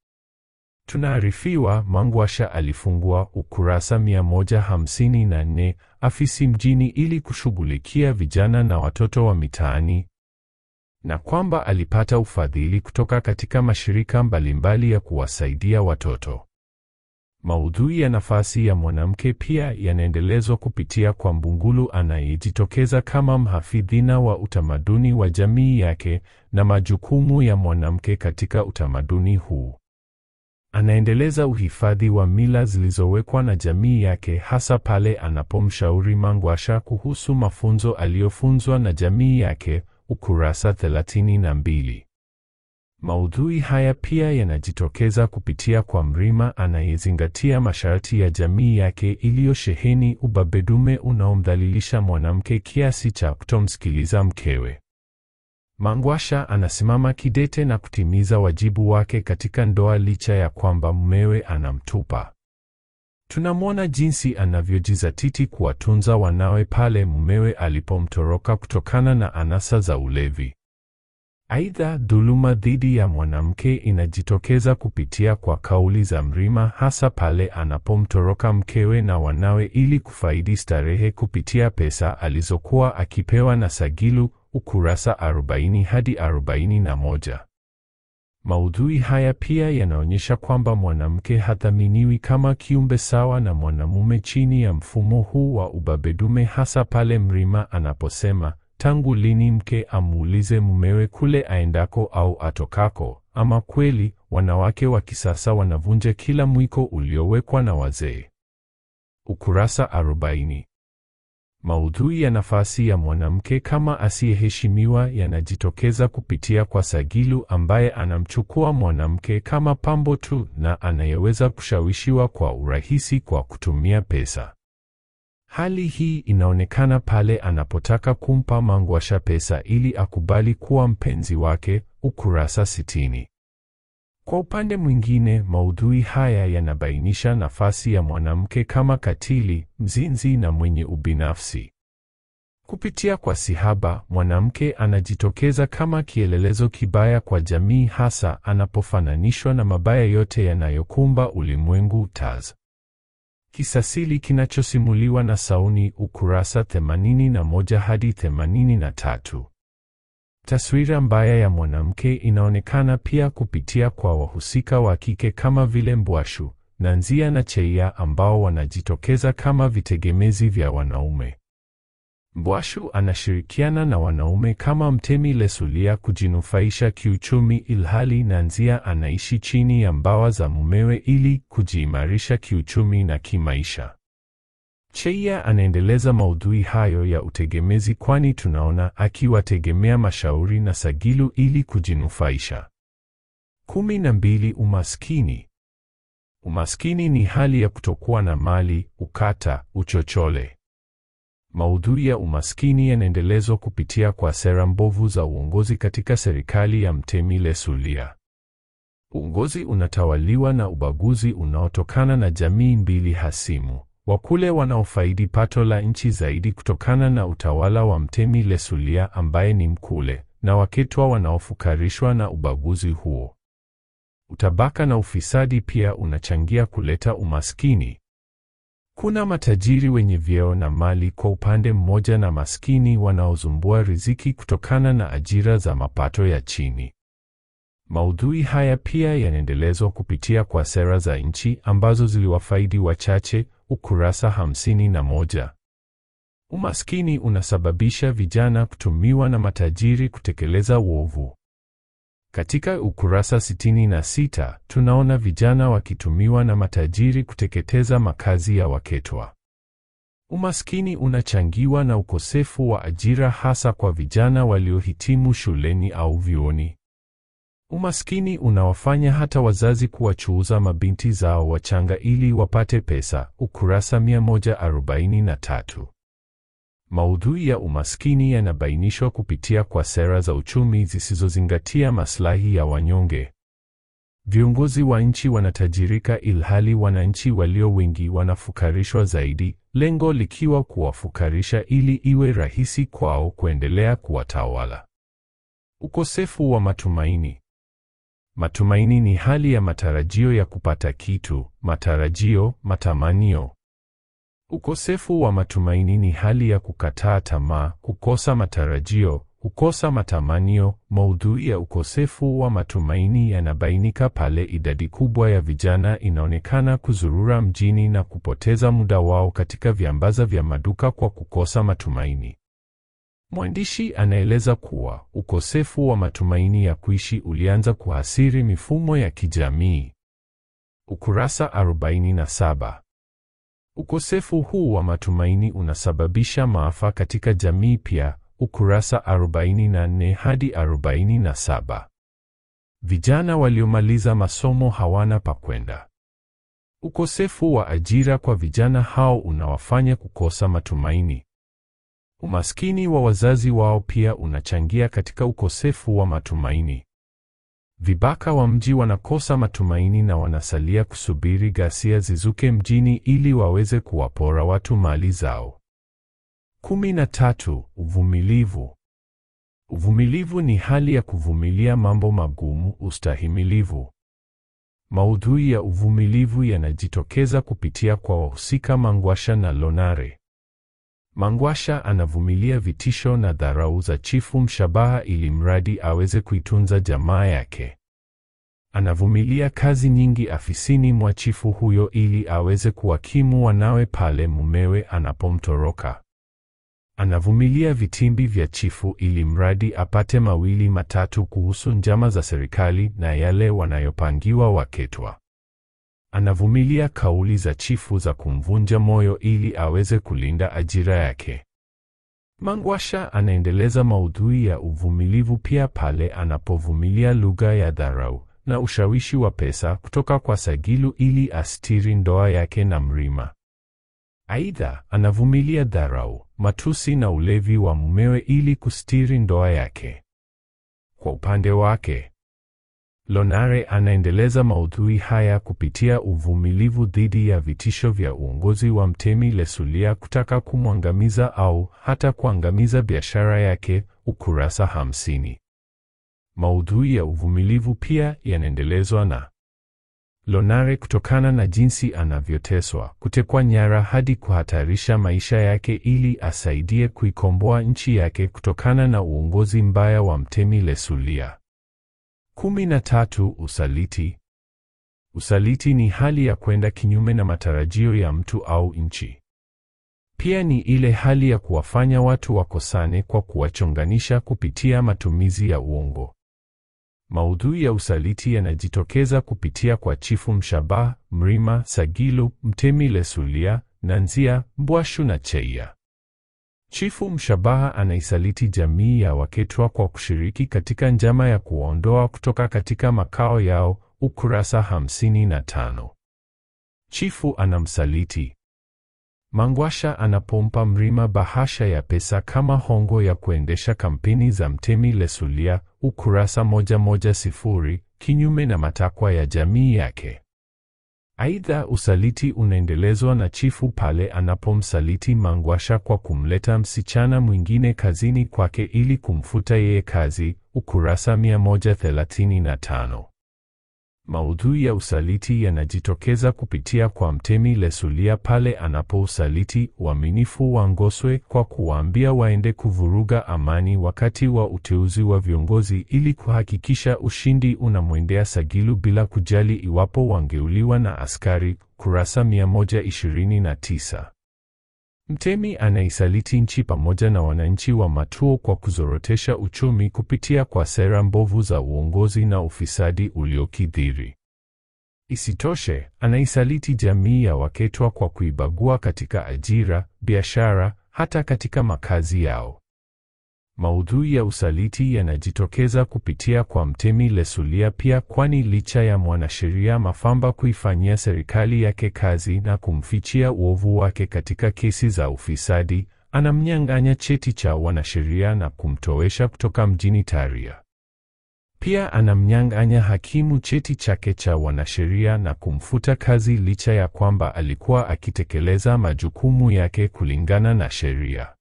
Tunaarifiwa Mangwasha alifungua ukurasa 154 afisi mjini ili kushughulikia vijana na watoto wa mitaani na kwamba alipata ufadhili kutoka katika mashirika mbalimbali ya kuwasaidia watoto. Maudhui ya nafasi ya mwanamke pia yanaendelezwa kupitia kwa Mbungulu anayejitokeza kama mhafidhina wa utamaduni wa jamii yake na majukumu ya mwanamke katika utamaduni huu. Anaendeleza uhifadhi wa mila zilizowekwa na jamii yake hasa pale anapomshauri Mangwasha kuhusu mafunzo aliyofunzwa na jamii yake, ukurasa 32. Maudhui haya pia yanajitokeza kupitia kwa Mrima anayezingatia masharti ya jamii yake iliyosheheni ubabedume unaomdhalilisha mwanamke kiasi cha kutomsikiliza mkewe. Mangwasha anasimama kidete na kutimiza wajibu wake katika ndoa licha ya kwamba mumewe anamtupa. Tunamwona jinsi anavyojizatiti kuwatunza wanawe pale mumewe alipomtoroka kutokana na anasa za ulevi. Aidha, dhuluma dhidi ya mwanamke inajitokeza kupitia kwa kauli za Mrima hasa pale anapomtoroka mkewe na wanawe ili kufaidi starehe kupitia pesa alizokuwa akipewa na Sagilu, ukurasa 40 hadi 41. Maudhui haya pia yanaonyesha kwamba mwanamke hathaminiwi kama kiumbe sawa na mwanamume chini ya mfumo huu wa ubabedume hasa pale Mrima anaposema Tangu lini mke amuulize mumewe kule aendako au atokako? Ama kweli wanawake wa kisasa wanavunja kila mwiko uliowekwa na wazee. Ukurasa 40. Maudhui ya nafasi ya mwanamke kama asiyeheshimiwa yanajitokeza kupitia kwa Sagilu ambaye anamchukua mwanamke kama pambo tu na anayeweza kushawishiwa kwa urahisi kwa kutumia pesa. Hali hii inaonekana pale anapotaka kumpa Mangwasha pesa ili akubali kuwa mpenzi wake, ukurasa 60. Kwa upande mwingine, maudhui haya yanabainisha nafasi ya mwanamke kama katili, mzinzi na mwenye ubinafsi. Kupitia kwa Sihaba, mwanamke anajitokeza kama kielelezo kibaya kwa jamii hasa anapofananishwa na mabaya yote yanayokumba ulimwengu Taz. Kisasili kinachosimuliwa na Sauni ukurasa 81 hadi 83. Taswira mbaya ya mwanamke inaonekana pia kupitia kwa wahusika wa kike kama vile Mbwashu, Nanzia na Cheia ambao wanajitokeza kama vitegemezi vya wanaume. Mbwashu anashirikiana na wanaume kama Mtemi Lesulia kujinufaisha kiuchumi ilhali Nanzia anaishi chini ya mbawa za mumewe ili kujiimarisha kiuchumi na kimaisha. Cheia anaendeleza maudhui hayo ya utegemezi kwani tunaona akiwategemea Mashauri na Sagilu ili kujinufaisha. kumi na mbili. Umaskini. Umaskini ni hali ya kutokuwa na mali, ukata, uchochole. Maudhui ya umaskini yanaendelezwa kupitia kwa sera mbovu za uongozi katika serikali ya Mtemi Lesulia. Uongozi unatawaliwa na ubaguzi unaotokana na jamii mbili hasimu, Wakule wanaofaidi pato la nchi zaidi kutokana na utawala wa Mtemi Lesulia ambaye ni Mkule, na Waketwa wanaofukarishwa na ubaguzi huo. Utabaka na ufisadi pia unachangia kuleta umaskini. Kuna matajiri wenye vyeo na mali kwa upande mmoja na maskini wanaozumbua riziki kutokana na ajira za mapato ya chini. Maudhui haya pia yanaendelezwa kupitia kwa sera za nchi ambazo ziliwafaidi wachache, ukurasa hamsini na moja. Umaskini unasababisha vijana kutumiwa na matajiri kutekeleza uovu. Katika ukurasa 66 tunaona vijana wakitumiwa na matajiri kuteketeza makazi ya Waketwa. Umaskini unachangiwa na ukosefu wa ajira hasa kwa vijana waliohitimu shuleni au vyuoni. Umaskini unawafanya hata wazazi kuwachuuza mabinti zao wachanga ili wapate pesa, ukurasa 143. Maudhui ya umaskini yanabainishwa kupitia kwa sera za uchumi zisizozingatia maslahi ya wanyonge. Viongozi wa nchi wanatajirika ilhali wananchi walio wengi wanafukarishwa zaidi, lengo likiwa kuwafukarisha ili iwe rahisi kwao kuendelea kuwatawala. Ukosefu wa matumaini. Matumaini ni hali ya matarajio ya kupata kitu, matarajio, matamanio. Ukosefu wa matumaini ni hali ya kukataa tamaa, kukosa matarajio, kukosa matamanio. Maudhui ya ukosefu wa matumaini yanabainika pale idadi kubwa ya vijana inaonekana kuzurura mjini na kupoteza muda wao katika viambaza vya maduka kwa kukosa matumaini. Mwandishi anaeleza kuwa ukosefu wa matumaini ya kuishi ulianza kuathiri mifumo ya kijamii. Ukurasa 47. Ukosefu huu wa matumaini unasababisha maafa katika jamii pia. Ukurasa 44 hadi 47. Vijana waliomaliza masomo hawana pa kwenda. Ukosefu wa ajira kwa vijana hao unawafanya kukosa matumaini. Umaskini wa wazazi wao pia unachangia katika ukosefu wa matumaini. Vibaka wa mji wanakosa matumaini na wanasalia kusubiri ghasia zizuke mjini ili waweze kuwapora watu mali zao. Kumi na tatu. Uvumilivu. Uvumilivu ni hali ya kuvumilia mambo magumu, ustahimilivu. Maudhui ya uvumilivu yanajitokeza kupitia kwa wahusika Mangwasha na Lonare. Mangwasha anavumilia vitisho na dharau za Chifu Mshabaha ili mradi aweze kuitunza jamaa yake. Anavumilia kazi nyingi afisini mwa chifu huyo ili aweze kuwakimu wanawe pale mumewe anapomtoroka. Anavumilia vitimbi vya chifu ili mradi apate mawili matatu kuhusu njama za serikali na yale wanayopangiwa Waketwa. Anavumilia kauli za chifu za kumvunja moyo ili aweze kulinda ajira yake. Mangwasha anaendeleza maudhui ya uvumilivu pia pale anapovumilia lugha ya dharau na ushawishi wa pesa kutoka kwa Sagilu ili astiri ndoa yake na Mrima. Aidha, anavumilia dharau, matusi na ulevi wa mumewe ili kustiri ndoa yake. Kwa upande wake, Lonare anaendeleza maudhui haya kupitia uvumilivu dhidi ya vitisho vya uongozi wa Mtemi Lesulia kutaka kumwangamiza au hata kuangamiza biashara yake. Ukurasa hamsini. Maudhui ya uvumilivu pia yanaendelezwa na Lonare kutokana na jinsi anavyoteswa, kutekwa nyara hadi kuhatarisha maisha yake ili asaidie kuikomboa nchi yake kutokana na uongozi mbaya wa Mtemi Lesulia. Kumi na tatu. Usaliti. Usaliti ni hali ya kwenda kinyume na matarajio ya mtu au nchi. Pia ni ile hali ya kuwafanya watu wakosane kwa kuwachonganisha kupitia matumizi ya uongo. Maudhui ya usaliti yanajitokeza kupitia kwa Chifu mshaba Mrima, Sagilu, Mtemi Lesulia, Nanzia, Mbwashu na Cheia. Chifu Mshabaha anaisaliti jamii ya Waketwa kwa kushiriki katika njama ya kuondoa kutoka katika makao yao. Ukurasa 55. Chifu anamsaliti Mangwasha anapompa Mrima bahasha ya pesa kama hongo ya kuendesha kampeni za Mtemi Lesulia. Ukurasa 110, kinyume na matakwa ya jamii yake. Aidha, usaliti unaendelezwa na chifu pale anapomsaliti Mangwasha kwa kumleta msichana mwingine kazini kwake ili kumfuta yeye kazi. Ukurasa 135. Maudhui ya usaliti yanajitokeza kupitia kwa Mtemi Lesulia pale anapousaliti uaminifu wa Ngoswe kwa kuwaambia waende kuvuruga amani wakati wa uteuzi wa viongozi ili kuhakikisha ushindi unamwendea Sagilu bila kujali iwapo wangeuliwa na askari. Kurasa 129. Mtemi anaisaliti nchi pamoja na wananchi wa Matuo kwa kuzorotesha uchumi kupitia kwa sera mbovu za uongozi na ufisadi uliokidhiri Isitoshe, anaisaliti jamii ya Waketwa kwa kuibagua katika ajira, biashara, hata katika makazi yao. Maudhui ya usaliti yanajitokeza kupitia kwa Mtemi Lesulia pia kwani licha ya mwanasheria Mafamba kuifanyia serikali yake kazi na kumfichia uovu wake katika kesi za ufisadi, Anamnyang'anya cheti cha wanasheria na kumtowesha kutoka mjini Taria. Pia anamnyang'anya hakimu cheti chake cha wanasheria na kumfuta kazi licha ya kwamba alikuwa akitekeleza majukumu yake kulingana na sheria.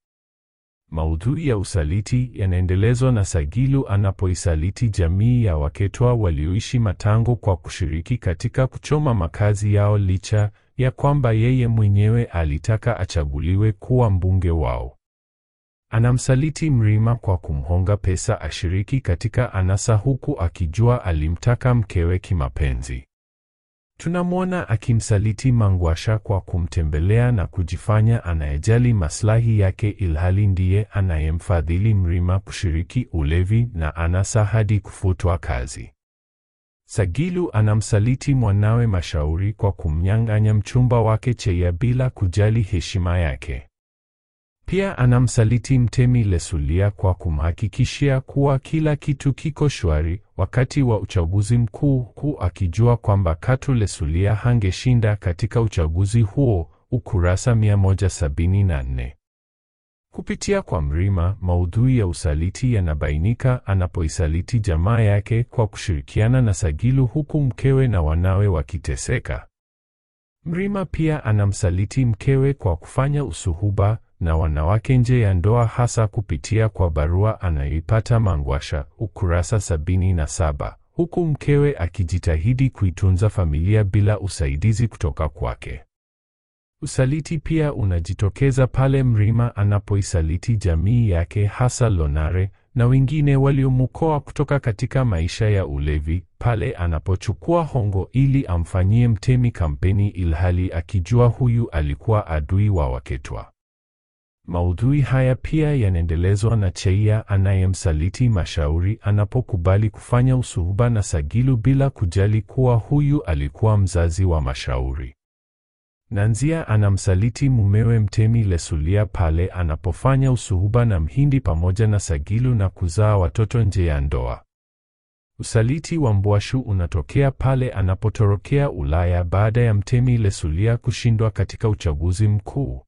Maudhui ya usaliti yanaendelezwa na Sagilu anapoisaliti jamii ya Waketwa walioishi Matango kwa kushiriki katika kuchoma makazi yao licha ya kwamba yeye mwenyewe alitaka achaguliwe kuwa mbunge wao. Anamsaliti Mrima kwa kumhonga pesa ashiriki katika anasa huku akijua alimtaka mkewe kimapenzi. Tunamwona akimsaliti Mangwasha kwa kumtembelea na kujifanya anayejali maslahi yake ilhali ndiye anayemfadhili Mrima kushiriki ulevi na anasa hadi kufutwa kazi. Sagilu anamsaliti mwanawe Mashauri kwa kumnyang'anya mchumba wake Cheya bila kujali heshima yake. Pia anamsaliti Mtemi Lesulia kwa kumhakikishia kuwa kila kitu kiko shwari wakati wa uchaguzi mkuu, huku akijua kwamba Katu Lesulia hangeshinda katika uchaguzi huo. Ukurasa 174. Kupitia kwa Mrima, maudhui ya usaliti yanabainika anapoisaliti jamaa yake kwa kushirikiana na Sagilu huku mkewe na wanawe wakiteseka. Mrima pia anamsaliti mkewe kwa kufanya usuhuba na wanawake nje ya ndoa hasa kupitia kwa barua anayoipata Mangwasha, ukurasa 77, huku mkewe akijitahidi kuitunza familia bila usaidizi kutoka kwake. Usaliti pia unajitokeza pale Mrima anapoisaliti jamii yake hasa Lonare na wengine waliomukoa kutoka katika maisha ya ulevi, pale anapochukua hongo ili amfanyie Mtemi kampeni ilhali akijua huyu alikuwa adui wa Waketwa. Maudhui haya pia yanaendelezwa na Cheia anayemsaliti Mashauri anapokubali kufanya usuhuba na Sagilu bila kujali kuwa huyu alikuwa mzazi wa Mashauri. Nanzia anamsaliti mumewe Mtemi Lesulia pale anapofanya usuhuba na Mhindi pamoja na Sagilu na kuzaa watoto nje ya ndoa. Usaliti wa Mbwashu unatokea pale anapotorokea Ulaya baada ya Mtemi Lesulia kushindwa katika uchaguzi mkuu.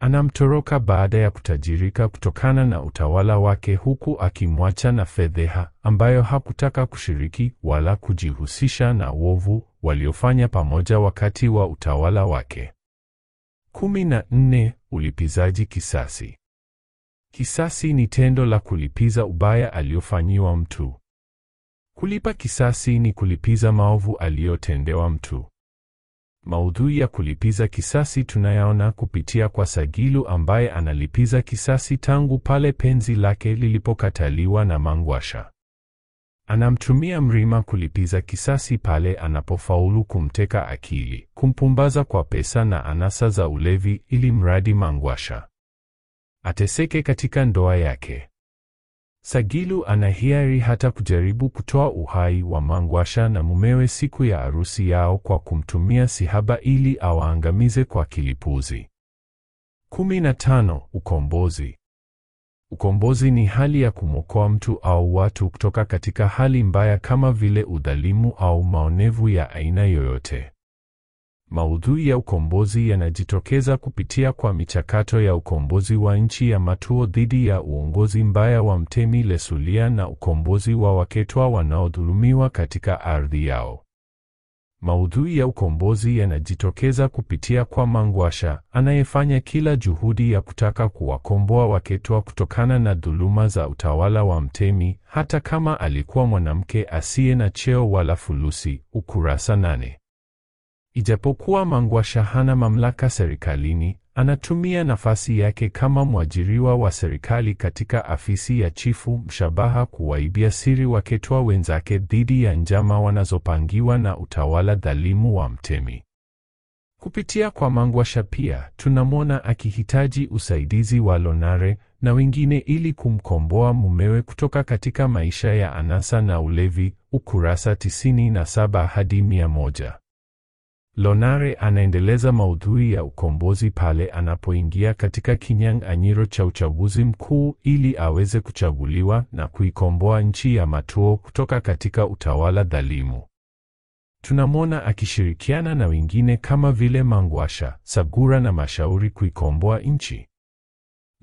Anamtoroka baada ya kutajirika kutokana na utawala wake huku akimwacha na fedheha ambayo hakutaka kushiriki wala kujihusisha na uovu waliofanya pamoja wakati wa utawala wake. kumi na nne. Ulipizaji kisasi. Kisasi ni tendo la kulipiza ubaya aliofanyiwa mtu. Kulipa kisasi ni kulipiza maovu aliyotendewa mtu. Maudhui ya kulipiza kisasi tunayaona kupitia kwa Sagilu ambaye analipiza kisasi tangu pale penzi lake lilipokataliwa na Mangwasha. Anamtumia Mrima kulipiza kisasi pale anapofaulu kumteka akili, kumpumbaza kwa pesa na anasa za ulevi ili mradi Mangwasha ateseke katika ndoa yake. Sagilu ana hiari hata kujaribu kutoa uhai wa Mangwasha na mumewe siku ya harusi yao kwa kumtumia sihaba ili awaangamize kwa kilipuzi. 15. Ukombozi. Ukombozi ni hali ya kumwokoa mtu au watu kutoka katika hali mbaya kama vile udhalimu au maonevu ya aina yoyote. Maudhui ya ukombozi yanajitokeza kupitia kwa michakato ya ukombozi wa nchi ya Matuo dhidi ya uongozi mbaya wa Mtemi Lesulia na ukombozi wa Waketwa wanaodhulumiwa katika ardhi yao. Maudhui ya ukombozi yanajitokeza kupitia kwa Mangwasha anayefanya kila juhudi ya kutaka kuwakomboa Waketwa kutokana na dhuluma za utawala wa Mtemi hata kama alikuwa mwanamke asiye na cheo wala fulusi. Ukurasa nane. Ijapokuwa Mangwasha hana mamlaka serikalini, anatumia nafasi yake kama mwajiriwa wa serikali katika afisi ya chifu mshabaha kuwaibia siri Waketwa wenzake dhidi ya njama wanazopangiwa na utawala dhalimu wa Mtemi. Kupitia kwa Mangwasha pia tunamwona akihitaji usaidizi wa Lonare na wengine ili kumkomboa mumewe kutoka katika maisha ya anasa na ulevi. Ukurasa 97 hadi 100. Lonare anaendeleza maudhui ya ukombozi pale anapoingia katika kinyang'anyiro cha uchaguzi mkuu ili aweze kuchaguliwa na kuikomboa nchi ya Matuo kutoka katika utawala dhalimu. Tunamwona akishirikiana na wengine kama vile Mangwasha, Sagura na Mashauri kuikomboa nchi.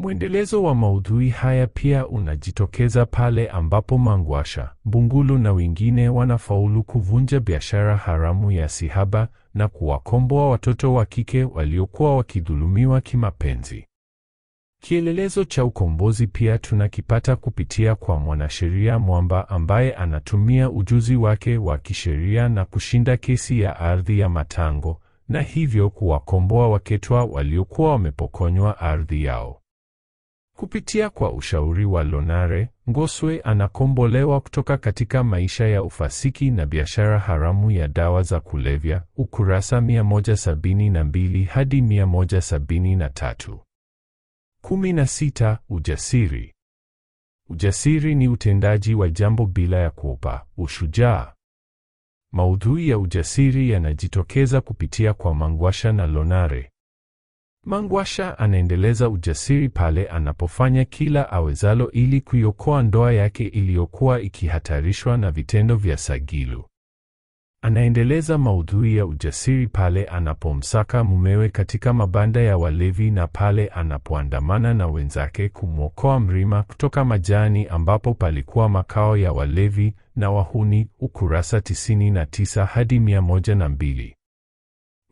Mwendelezo wa maudhui haya pia unajitokeza pale ambapo Mangwasha, Mbungulu na wengine wanafaulu kuvunja biashara haramu ya sihaba na kuwakomboa watoto wa kike waliokuwa wakidhulumiwa kimapenzi. Kielelezo cha ukombozi pia tunakipata kupitia kwa mwanasheria Mwamba ambaye anatumia ujuzi wake wa kisheria na kushinda kesi ya ardhi ya Matango na hivyo kuwakomboa Waketwa waliokuwa wamepokonywa ardhi yao. Kupitia kwa ushauri wa Lonare, Ngoswe anakombolewa kutoka katika maisha ya ufasiki na biashara haramu ya dawa za kulevya, ukurasa 172 hadi 173. 16. Ujasiri. Ujasiri ni utendaji wa jambo bila ya kuopa, ushujaa. Maudhui ya ujasiri yanajitokeza kupitia kwa Mangwasha na Lonare. Mangwasha anaendeleza ujasiri pale anapofanya kila awezalo ili kuiokoa ndoa yake iliyokuwa ikihatarishwa na vitendo vya Sagilu. Anaendeleza maudhui ya ujasiri pale anapomsaka mumewe katika mabanda ya walevi na pale anapoandamana na wenzake kumwokoa Mrima kutoka majani ambapo palikuwa makao ya walevi na wahuni, ukurasa 99 hadi 102.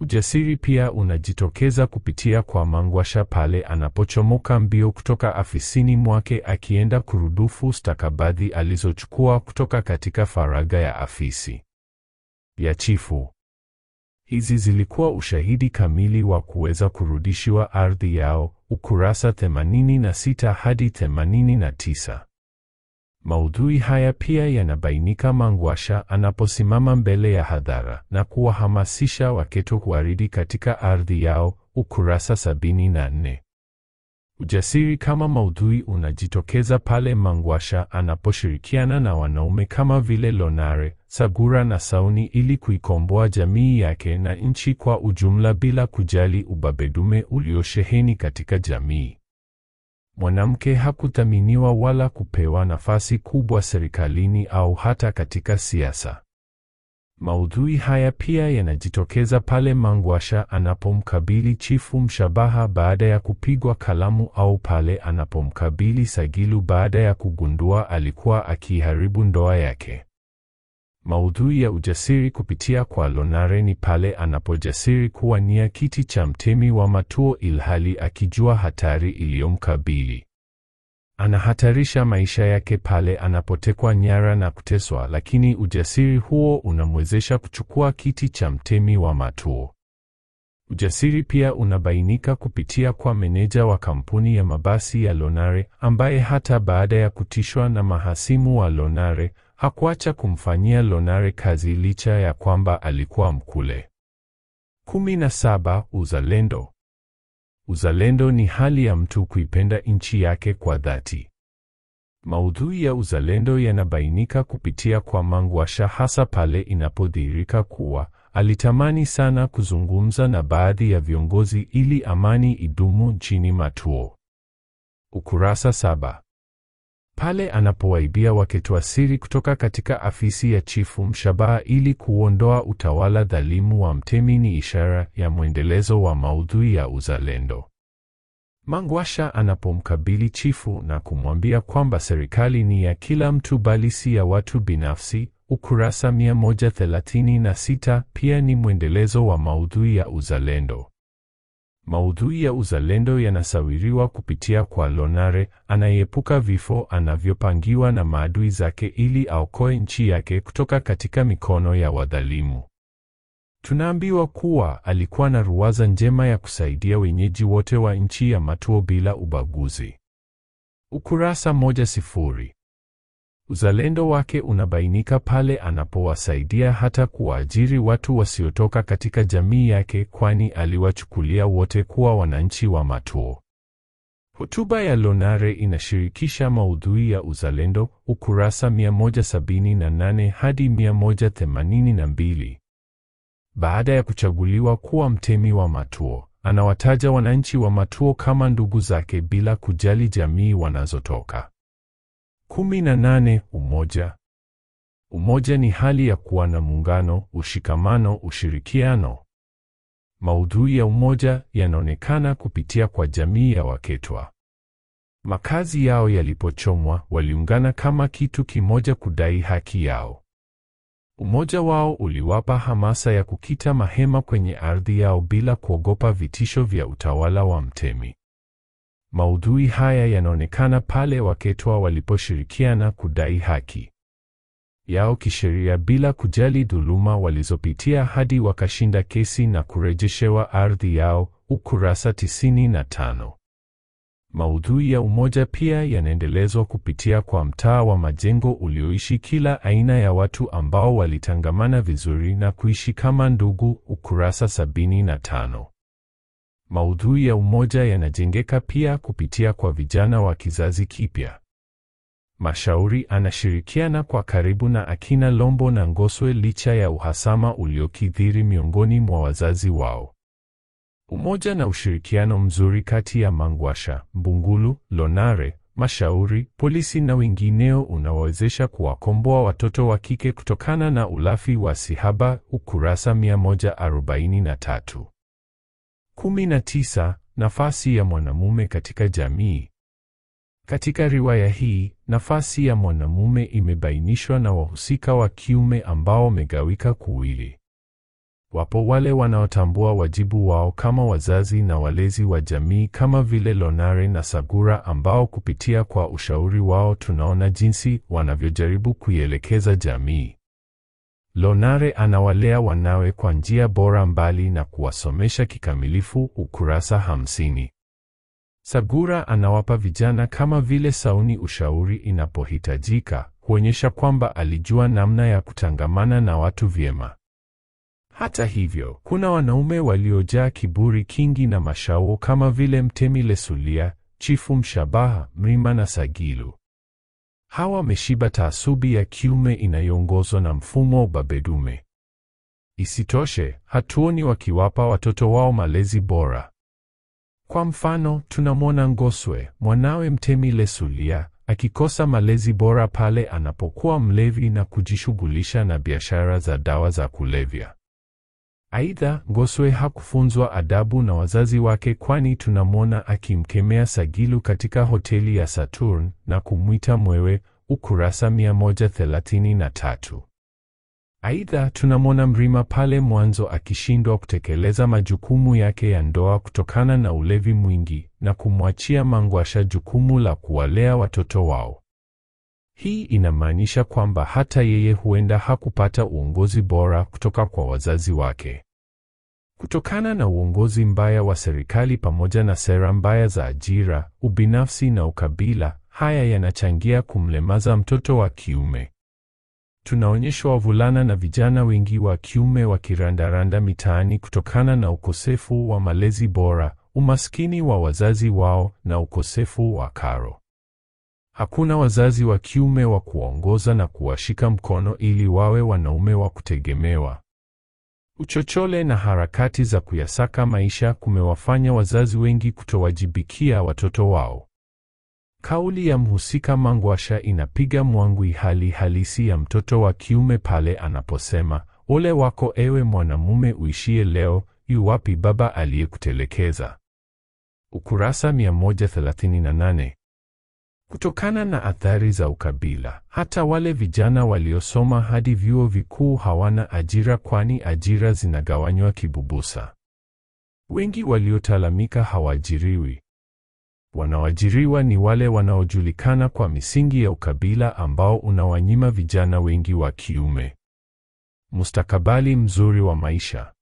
Ujasiri pia unajitokeza kupitia kwa Mangwasha pale anapochomoka mbio kutoka afisini mwake akienda kurudufu stakabadhi alizochukua kutoka katika faraga ya afisi ya chifu. Hizi zilikuwa ushahidi kamili wa kuweza kurudishiwa ardhi yao, ukurasa 86 hadi 89. Maudhui haya pia yanabainika Mangwasha anaposimama mbele ya hadhara na kuwahamasisha Waketo kuaridi katika ardhi yao, ukurasa 74. Ujasiri kama maudhui unajitokeza pale Mangwasha anaposhirikiana na wanaume kama vile Lonare, Sagura na Sauni ili kuikomboa jamii yake na nchi kwa ujumla bila kujali ubabedume uliosheheni katika jamii. Mwanamke hakuthaminiwa wala kupewa nafasi kubwa serikalini au hata katika siasa. Maudhui haya pia yanajitokeza pale Mangwasha anapomkabili Chifu Mshabaha baada ya kupigwa kalamu au pale anapomkabili Sagilu baada ya kugundua alikuwa akiharibu ndoa yake. Maudhui ya ujasiri kupitia kwa Lonare ni pale anapojasiri kuwania kiti cha mtemi wa Matuo ilhali akijua hatari iliyomkabili. Anahatarisha maisha yake pale anapotekwa nyara na kuteswa, lakini ujasiri huo unamwezesha kuchukua kiti cha mtemi wa Matuo. Ujasiri pia unabainika kupitia kwa meneja wa kampuni ya mabasi ya Lonare ambaye hata baada ya kutishwa na mahasimu wa Lonare hakuacha kumfanyia Lonare kazi licha ya kwamba alikuwa mkule. 17. Uzalendo. Uzalendo ni hali ya mtu kuipenda nchi yake kwa dhati. Maudhui ya uzalendo yanabainika kupitia kwa Mangwasha hasa pale inapodhihirika kuwa alitamani sana kuzungumza na baadhi ya viongozi ili amani idumu nchini Matuo. Ukurasa saba. Pale anapowaibia Waketwa siri kutoka katika afisi ya Chifu Mshabaha ili kuondoa utawala dhalimu wa mtemi ni ishara ya mwendelezo wa maudhui ya uzalendo. Mangwasha anapomkabili chifu na kumwambia kwamba serikali ni ya kila mtu bali si ya watu binafsi, ukurasa 136 pia ni mwendelezo wa maudhui ya uzalendo. Maudhui ya uzalendo yanasawiriwa kupitia kwa Lonare anayeepuka vifo anavyopangiwa na maadui zake ili aokoe nchi yake kutoka katika mikono ya wadhalimu. Tunaambiwa kuwa alikuwa na ruwaza njema ya kusaidia wenyeji wote wa nchi ya Matuo bila ubaguzi. Ukurasa moja sifuri. Uzalendo wake unabainika pale anapowasaidia hata kuwaajiri watu wasiotoka katika jamii yake kwani aliwachukulia wote kuwa wananchi wa Matuo. Hotuba ya Lonare inashirikisha maudhui ya uzalendo, ukurasa 178 hadi 182. Baada ya kuchaguliwa kuwa mtemi wa Matuo, anawataja wananchi wa Matuo kama ndugu zake bila kujali jamii wanazotoka. 18. Umoja. Umoja ni hali ya kuwa na muungano, ushikamano, ushirikiano. Maudhui ya umoja yanaonekana kupitia kwa jamii ya Waketwa. Makazi yao yalipochomwa, waliungana kama kitu kimoja kudai haki yao. Umoja wao uliwapa hamasa ya kukita mahema kwenye ardhi yao bila kuogopa vitisho vya utawala wa mtemi. Maudhui haya yanaonekana pale Waketwa waliposhirikiana kudai haki yao kisheria bila kujali dhuluma walizopitia hadi wakashinda kesi na kurejeshewa ardhi yao. Ukurasa 95. Maudhui ya umoja pia yanaendelezwa kupitia kwa mtaa wa Majengo ulioishi kila aina ya watu ambao walitangamana vizuri na kuishi kama ndugu. Ukurasa 75. Maudhui ya umoja yanajengeka pia kupitia kwa vijana wa kizazi kipya. Mashauri anashirikiana kwa karibu na akina Lombo na Ngoswe licha ya uhasama uliokithiri miongoni mwa wazazi wao. Umoja na ushirikiano mzuri kati ya Mangwasha, Mbungulu, Lonare, Mashauri, polisi na wengineo unawawezesha kuwakomboa watoto wa kike kutokana na ulafi wa sihaba. Ukurasa 143. 19. Nafasi ya mwanamume katika jamii. Katika riwaya hii, nafasi ya mwanamume imebainishwa na wahusika wa kiume ambao wamegawika kuwili. Wapo wale wanaotambua wajibu wao kama wazazi na walezi wa jamii kama vile Lonare na Sagura ambao kupitia kwa ushauri wao tunaona jinsi wanavyojaribu kuielekeza jamii. Lonare anawalea wanawe kwa njia bora mbali na kuwasomesha kikamilifu. Ukurasa hamsini. Sagura anawapa vijana kama vile Sauni ushauri inapohitajika, kuonyesha kwamba alijua namna ya kutangamana na watu vyema. Hata hivyo, kuna wanaume waliojaa kiburi kingi na mashao kama vile Mtemi Lesulia, Chifu Mshabaha, Mrima na Sagilu. Hawa wameshiba taasubi ya kiume inayoongozwa na mfumo wa ubabedume. Isitoshe, hatuoni wakiwapa watoto wao malezi bora. Kwa mfano, tunamwona Ngoswe, mwanawe Mtemi Lesulia, akikosa malezi bora pale anapokuwa mlevi na kujishughulisha na biashara za dawa za kulevya. Aidha, Ngoswe hakufunzwa adabu na wazazi wake kwani tunamwona akimkemea Sagilu katika hoteli ya Saturn na kumwita mwewe. Ukurasa 133. Aidha, tunamwona Mrima pale mwanzo akishindwa kutekeleza majukumu yake ya ndoa kutokana na ulevi mwingi na kumwachia Mangwasha jukumu la kuwalea watoto wao. Hii inamaanisha kwamba hata yeye huenda hakupata uongozi bora kutoka kwa wazazi wake. Kutokana na uongozi mbaya wa serikali pamoja na sera mbaya za ajira, ubinafsi na ukabila, haya yanachangia kumlemaza mtoto wa kiume. Tunaonyeshwa wavulana na vijana wengi wa kiume wakirandaranda mitaani kutokana na ukosefu wa malezi bora, umaskini wa wazazi wao na ukosefu wa karo. Hakuna wazazi wa kiume wa kuongoza na kuwashika mkono ili wawe wanaume wa kutegemewa. Uchochole na harakati za kuyasaka maisha kumewafanya wazazi wengi kutowajibikia watoto wao. Kauli ya mhusika Mangwasha inapiga mwangwi hali halisi ya mtoto wa kiume pale anaposema, ole wako ewe mwanamume uishie leo, yu wapi baba aliyekutelekeza? Ukurasa 138. Kutokana na athari za ukabila, hata wale vijana waliosoma hadi vyuo vikuu hawana ajira kwani ajira zinagawanywa kibubusa. Wengi waliotalamika hawaajiriwi. Wanaoajiriwa ni wale wanaojulikana kwa misingi ya ukabila ambao unawanyima vijana wengi wa kiume mustakabali mzuri wa maisha.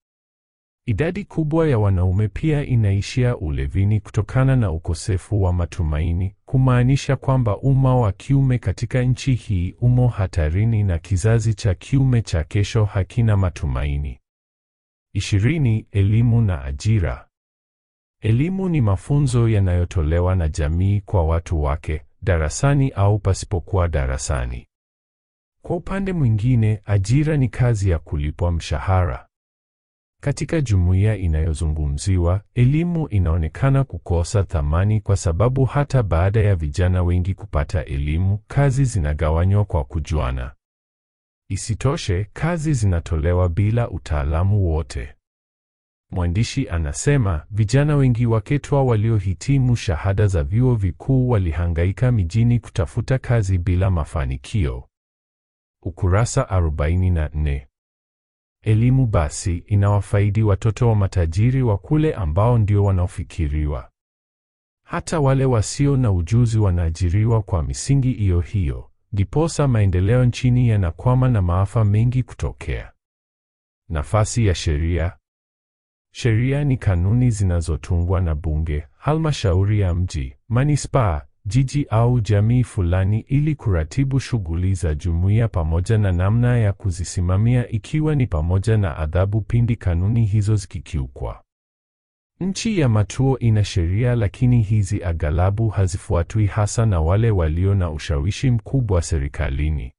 Idadi kubwa ya wanaume pia inaishia ulevini kutokana na ukosefu wa matumaini, kumaanisha kwamba umma wa kiume katika nchi hii umo hatarini na kizazi cha kiume cha kesho hakina matumaini. Ishirini. Elimu na ajira. Elimu ni mafunzo yanayotolewa na jamii kwa watu wake, darasani au pasipokuwa darasani. Kwa upande mwingine, ajira ni kazi ya kulipwa mshahara. Katika jumuiya inayozungumziwa, elimu inaonekana kukosa thamani kwa sababu hata baada ya vijana wengi kupata elimu, kazi zinagawanywa kwa kujuana. Isitoshe, kazi zinatolewa bila utaalamu wote. Mwandishi anasema vijana wengi waketwa waliohitimu shahada za vyuo vikuu walihangaika mijini kutafuta kazi bila mafanikio. Ukurasa 44. Elimu basi inawafaidi watoto wa matajiri wa kule ambao ndio wanaofikiriwa. Hata wale wasio na ujuzi wanaajiriwa kwa misingi iyo hiyo, diposa maendeleo nchini yanakwama na maafa mengi kutokea. Nafasi ya sheria. Sheria ni kanuni zinazotungwa na bunge, halmashauri ya mji, manispaa, jiji au jamii fulani ili kuratibu shughuli za jumuiya pamoja na namna ya kuzisimamia ikiwa ni pamoja na adhabu pindi kanuni hizo zikikiukwa. Nchi ya Matuo ina sheria lakini hizi aghalabu hazifuatwi hasa na wale walio na ushawishi mkubwa serikalini.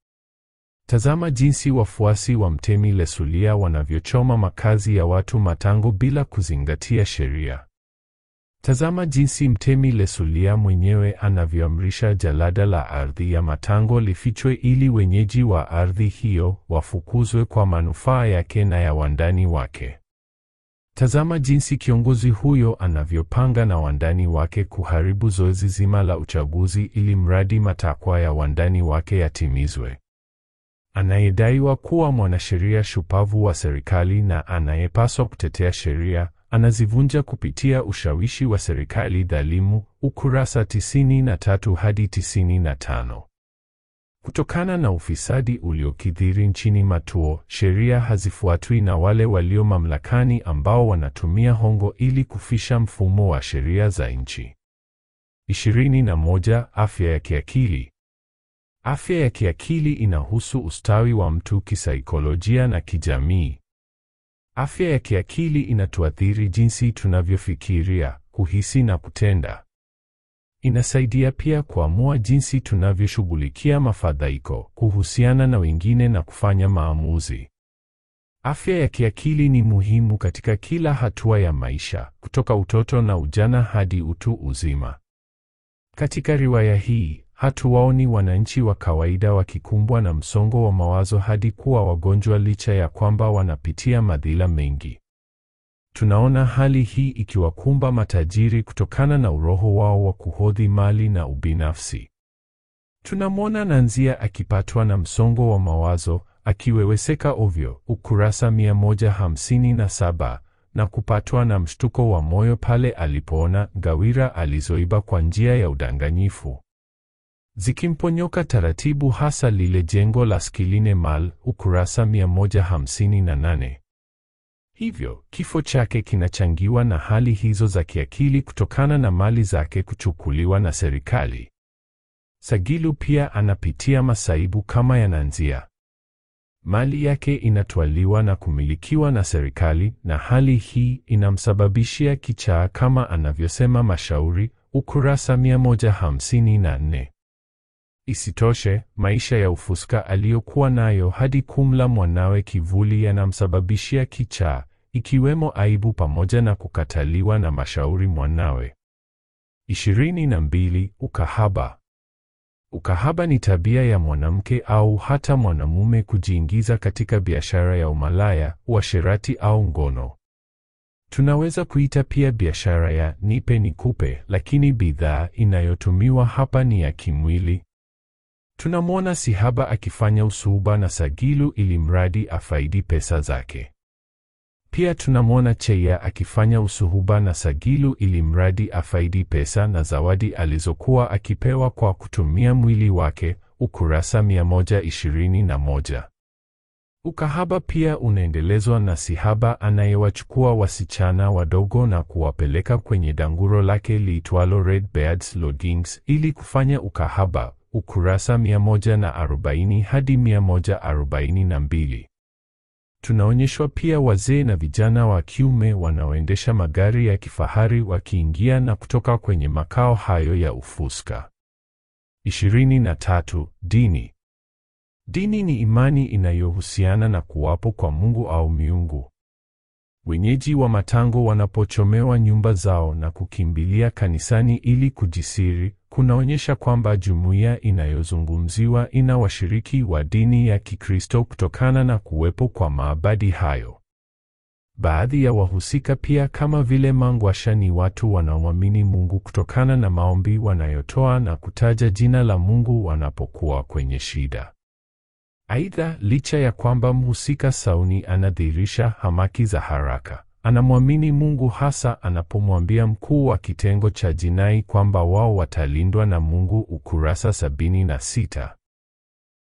Tazama jinsi wafuasi wa Mtemi Lesulia wanavyochoma makazi ya watu Matango bila kuzingatia sheria. Tazama jinsi Mtemi Lesulia mwenyewe anavyoamrisha jalada la ardhi ya Matango lifichwe ili wenyeji wa ardhi hiyo wafukuzwe kwa manufaa yake na ya wandani wake. Tazama jinsi kiongozi huyo anavyopanga na wandani wake kuharibu zoezi zima la uchaguzi ili mradi matakwa ya wandani wake yatimizwe. Anayedaiwa kuwa mwanasheria shupavu wa serikali na anayepaswa kutetea sheria anazivunja kupitia ushawishi wa serikali dhalimu. Ukurasa 93 hadi 95. Kutokana na ufisadi uliokithiri nchini Matuo, sheria hazifuatwi na wale walio mamlakani ambao wanatumia hongo ili kufisha mfumo wa sheria za nchi. 21. Afya ya kiakili. Afya ya kiakili inahusu ustawi wa mtu kisaikolojia na kijamii. Afya ya kiakili inatuathiri jinsi tunavyofikiria, kuhisi na kutenda. Inasaidia pia kuamua jinsi tunavyoshughulikia mafadhaiko, kuhusiana na wengine na kufanya maamuzi. Afya ya kiakili ni muhimu katika kila hatua ya maisha, kutoka utoto na ujana hadi utu uzima. Katika riwaya hii, hatuwaoni wananchi wa kawaida wakikumbwa na msongo wa mawazo hadi kuwa wagonjwa licha ya kwamba wanapitia madhila mengi. Tunaona hali hii ikiwakumba matajiri kutokana na uroho wao wa kuhodhi mali na ubinafsi. Tunamwona Nanzia akipatwa na msongo wa mawazo, akiweweseka ovyo, ukurasa 157, na kupatwa na mshtuko wa moyo pale alipoona gawira alizoiba kwa njia ya udanganyifu zikimponyoka taratibu, hasa lile jengo la Skiline Mall, ukurasa 158. Hivyo kifo chake kinachangiwa na hali hizo za kiakili kutokana na mali zake kuchukuliwa na serikali. Sagilu pia anapitia masaibu kama yananzia Mali yake inatwaliwa na kumilikiwa na serikali, na hali hii inamsababishia kichaa kama anavyosema Mashauri, ukurasa 154. Isitoshe, maisha ya ufuska aliyokuwa nayo hadi kumla mwanawe kivuli yanamsababishia kichaa, ikiwemo aibu pamoja na kukataliwa na Mashauri mwanawe. 22. Ukahaba. Ukahaba ni tabia ya mwanamke au hata mwanamume kujiingiza katika biashara ya umalaya, uasherati au ngono. Tunaweza kuita pia biashara ya nipe nikupe, lakini bidhaa inayotumiwa hapa ni ya kimwili. Tunamwona Sihaba akifanya usuhuba na Sagilu ili mradi afaidi pesa zake. Pia tunamwona Cheya akifanya usuhuba na Sagilu ili mradi afaidi pesa na zawadi alizokuwa akipewa kwa kutumia mwili wake, ukurasa 121. Ukahaba pia unaendelezwa na Sihaba anayewachukua wasichana wadogo na kuwapeleka kwenye danguro lake liitwalo Red Beards Lodgings ili kufanya ukahaba, ukurasa 140 hadi 142. Tunaonyeshwa pia wazee na vijana wa kiume wanaoendesha magari ya kifahari wakiingia na kutoka kwenye makao hayo ya ufuska. 23. Dini. Dini ni imani inayohusiana na kuwapo kwa Mungu au miungu. Wenyeji wa Matango wanapochomewa nyumba zao na kukimbilia kanisani ili kujisiri, kunaonyesha kwamba jumuiya inayozungumziwa ina washiriki wa dini ya Kikristo kutokana na kuwepo kwa maabadi hayo. Baadhi ya wahusika pia kama vile Mangwasha ni watu wanaoamini Mungu kutokana na maombi wanayotoa na kutaja jina la Mungu wanapokuwa kwenye shida. Aidha, licha ya kwamba mhusika Sauni anadhihirisha hamaki za haraka, anamwamini Mungu hasa anapomwambia mkuu wa kitengo cha jinai kwamba wao watalindwa na Mungu ukurasa sabini na sita.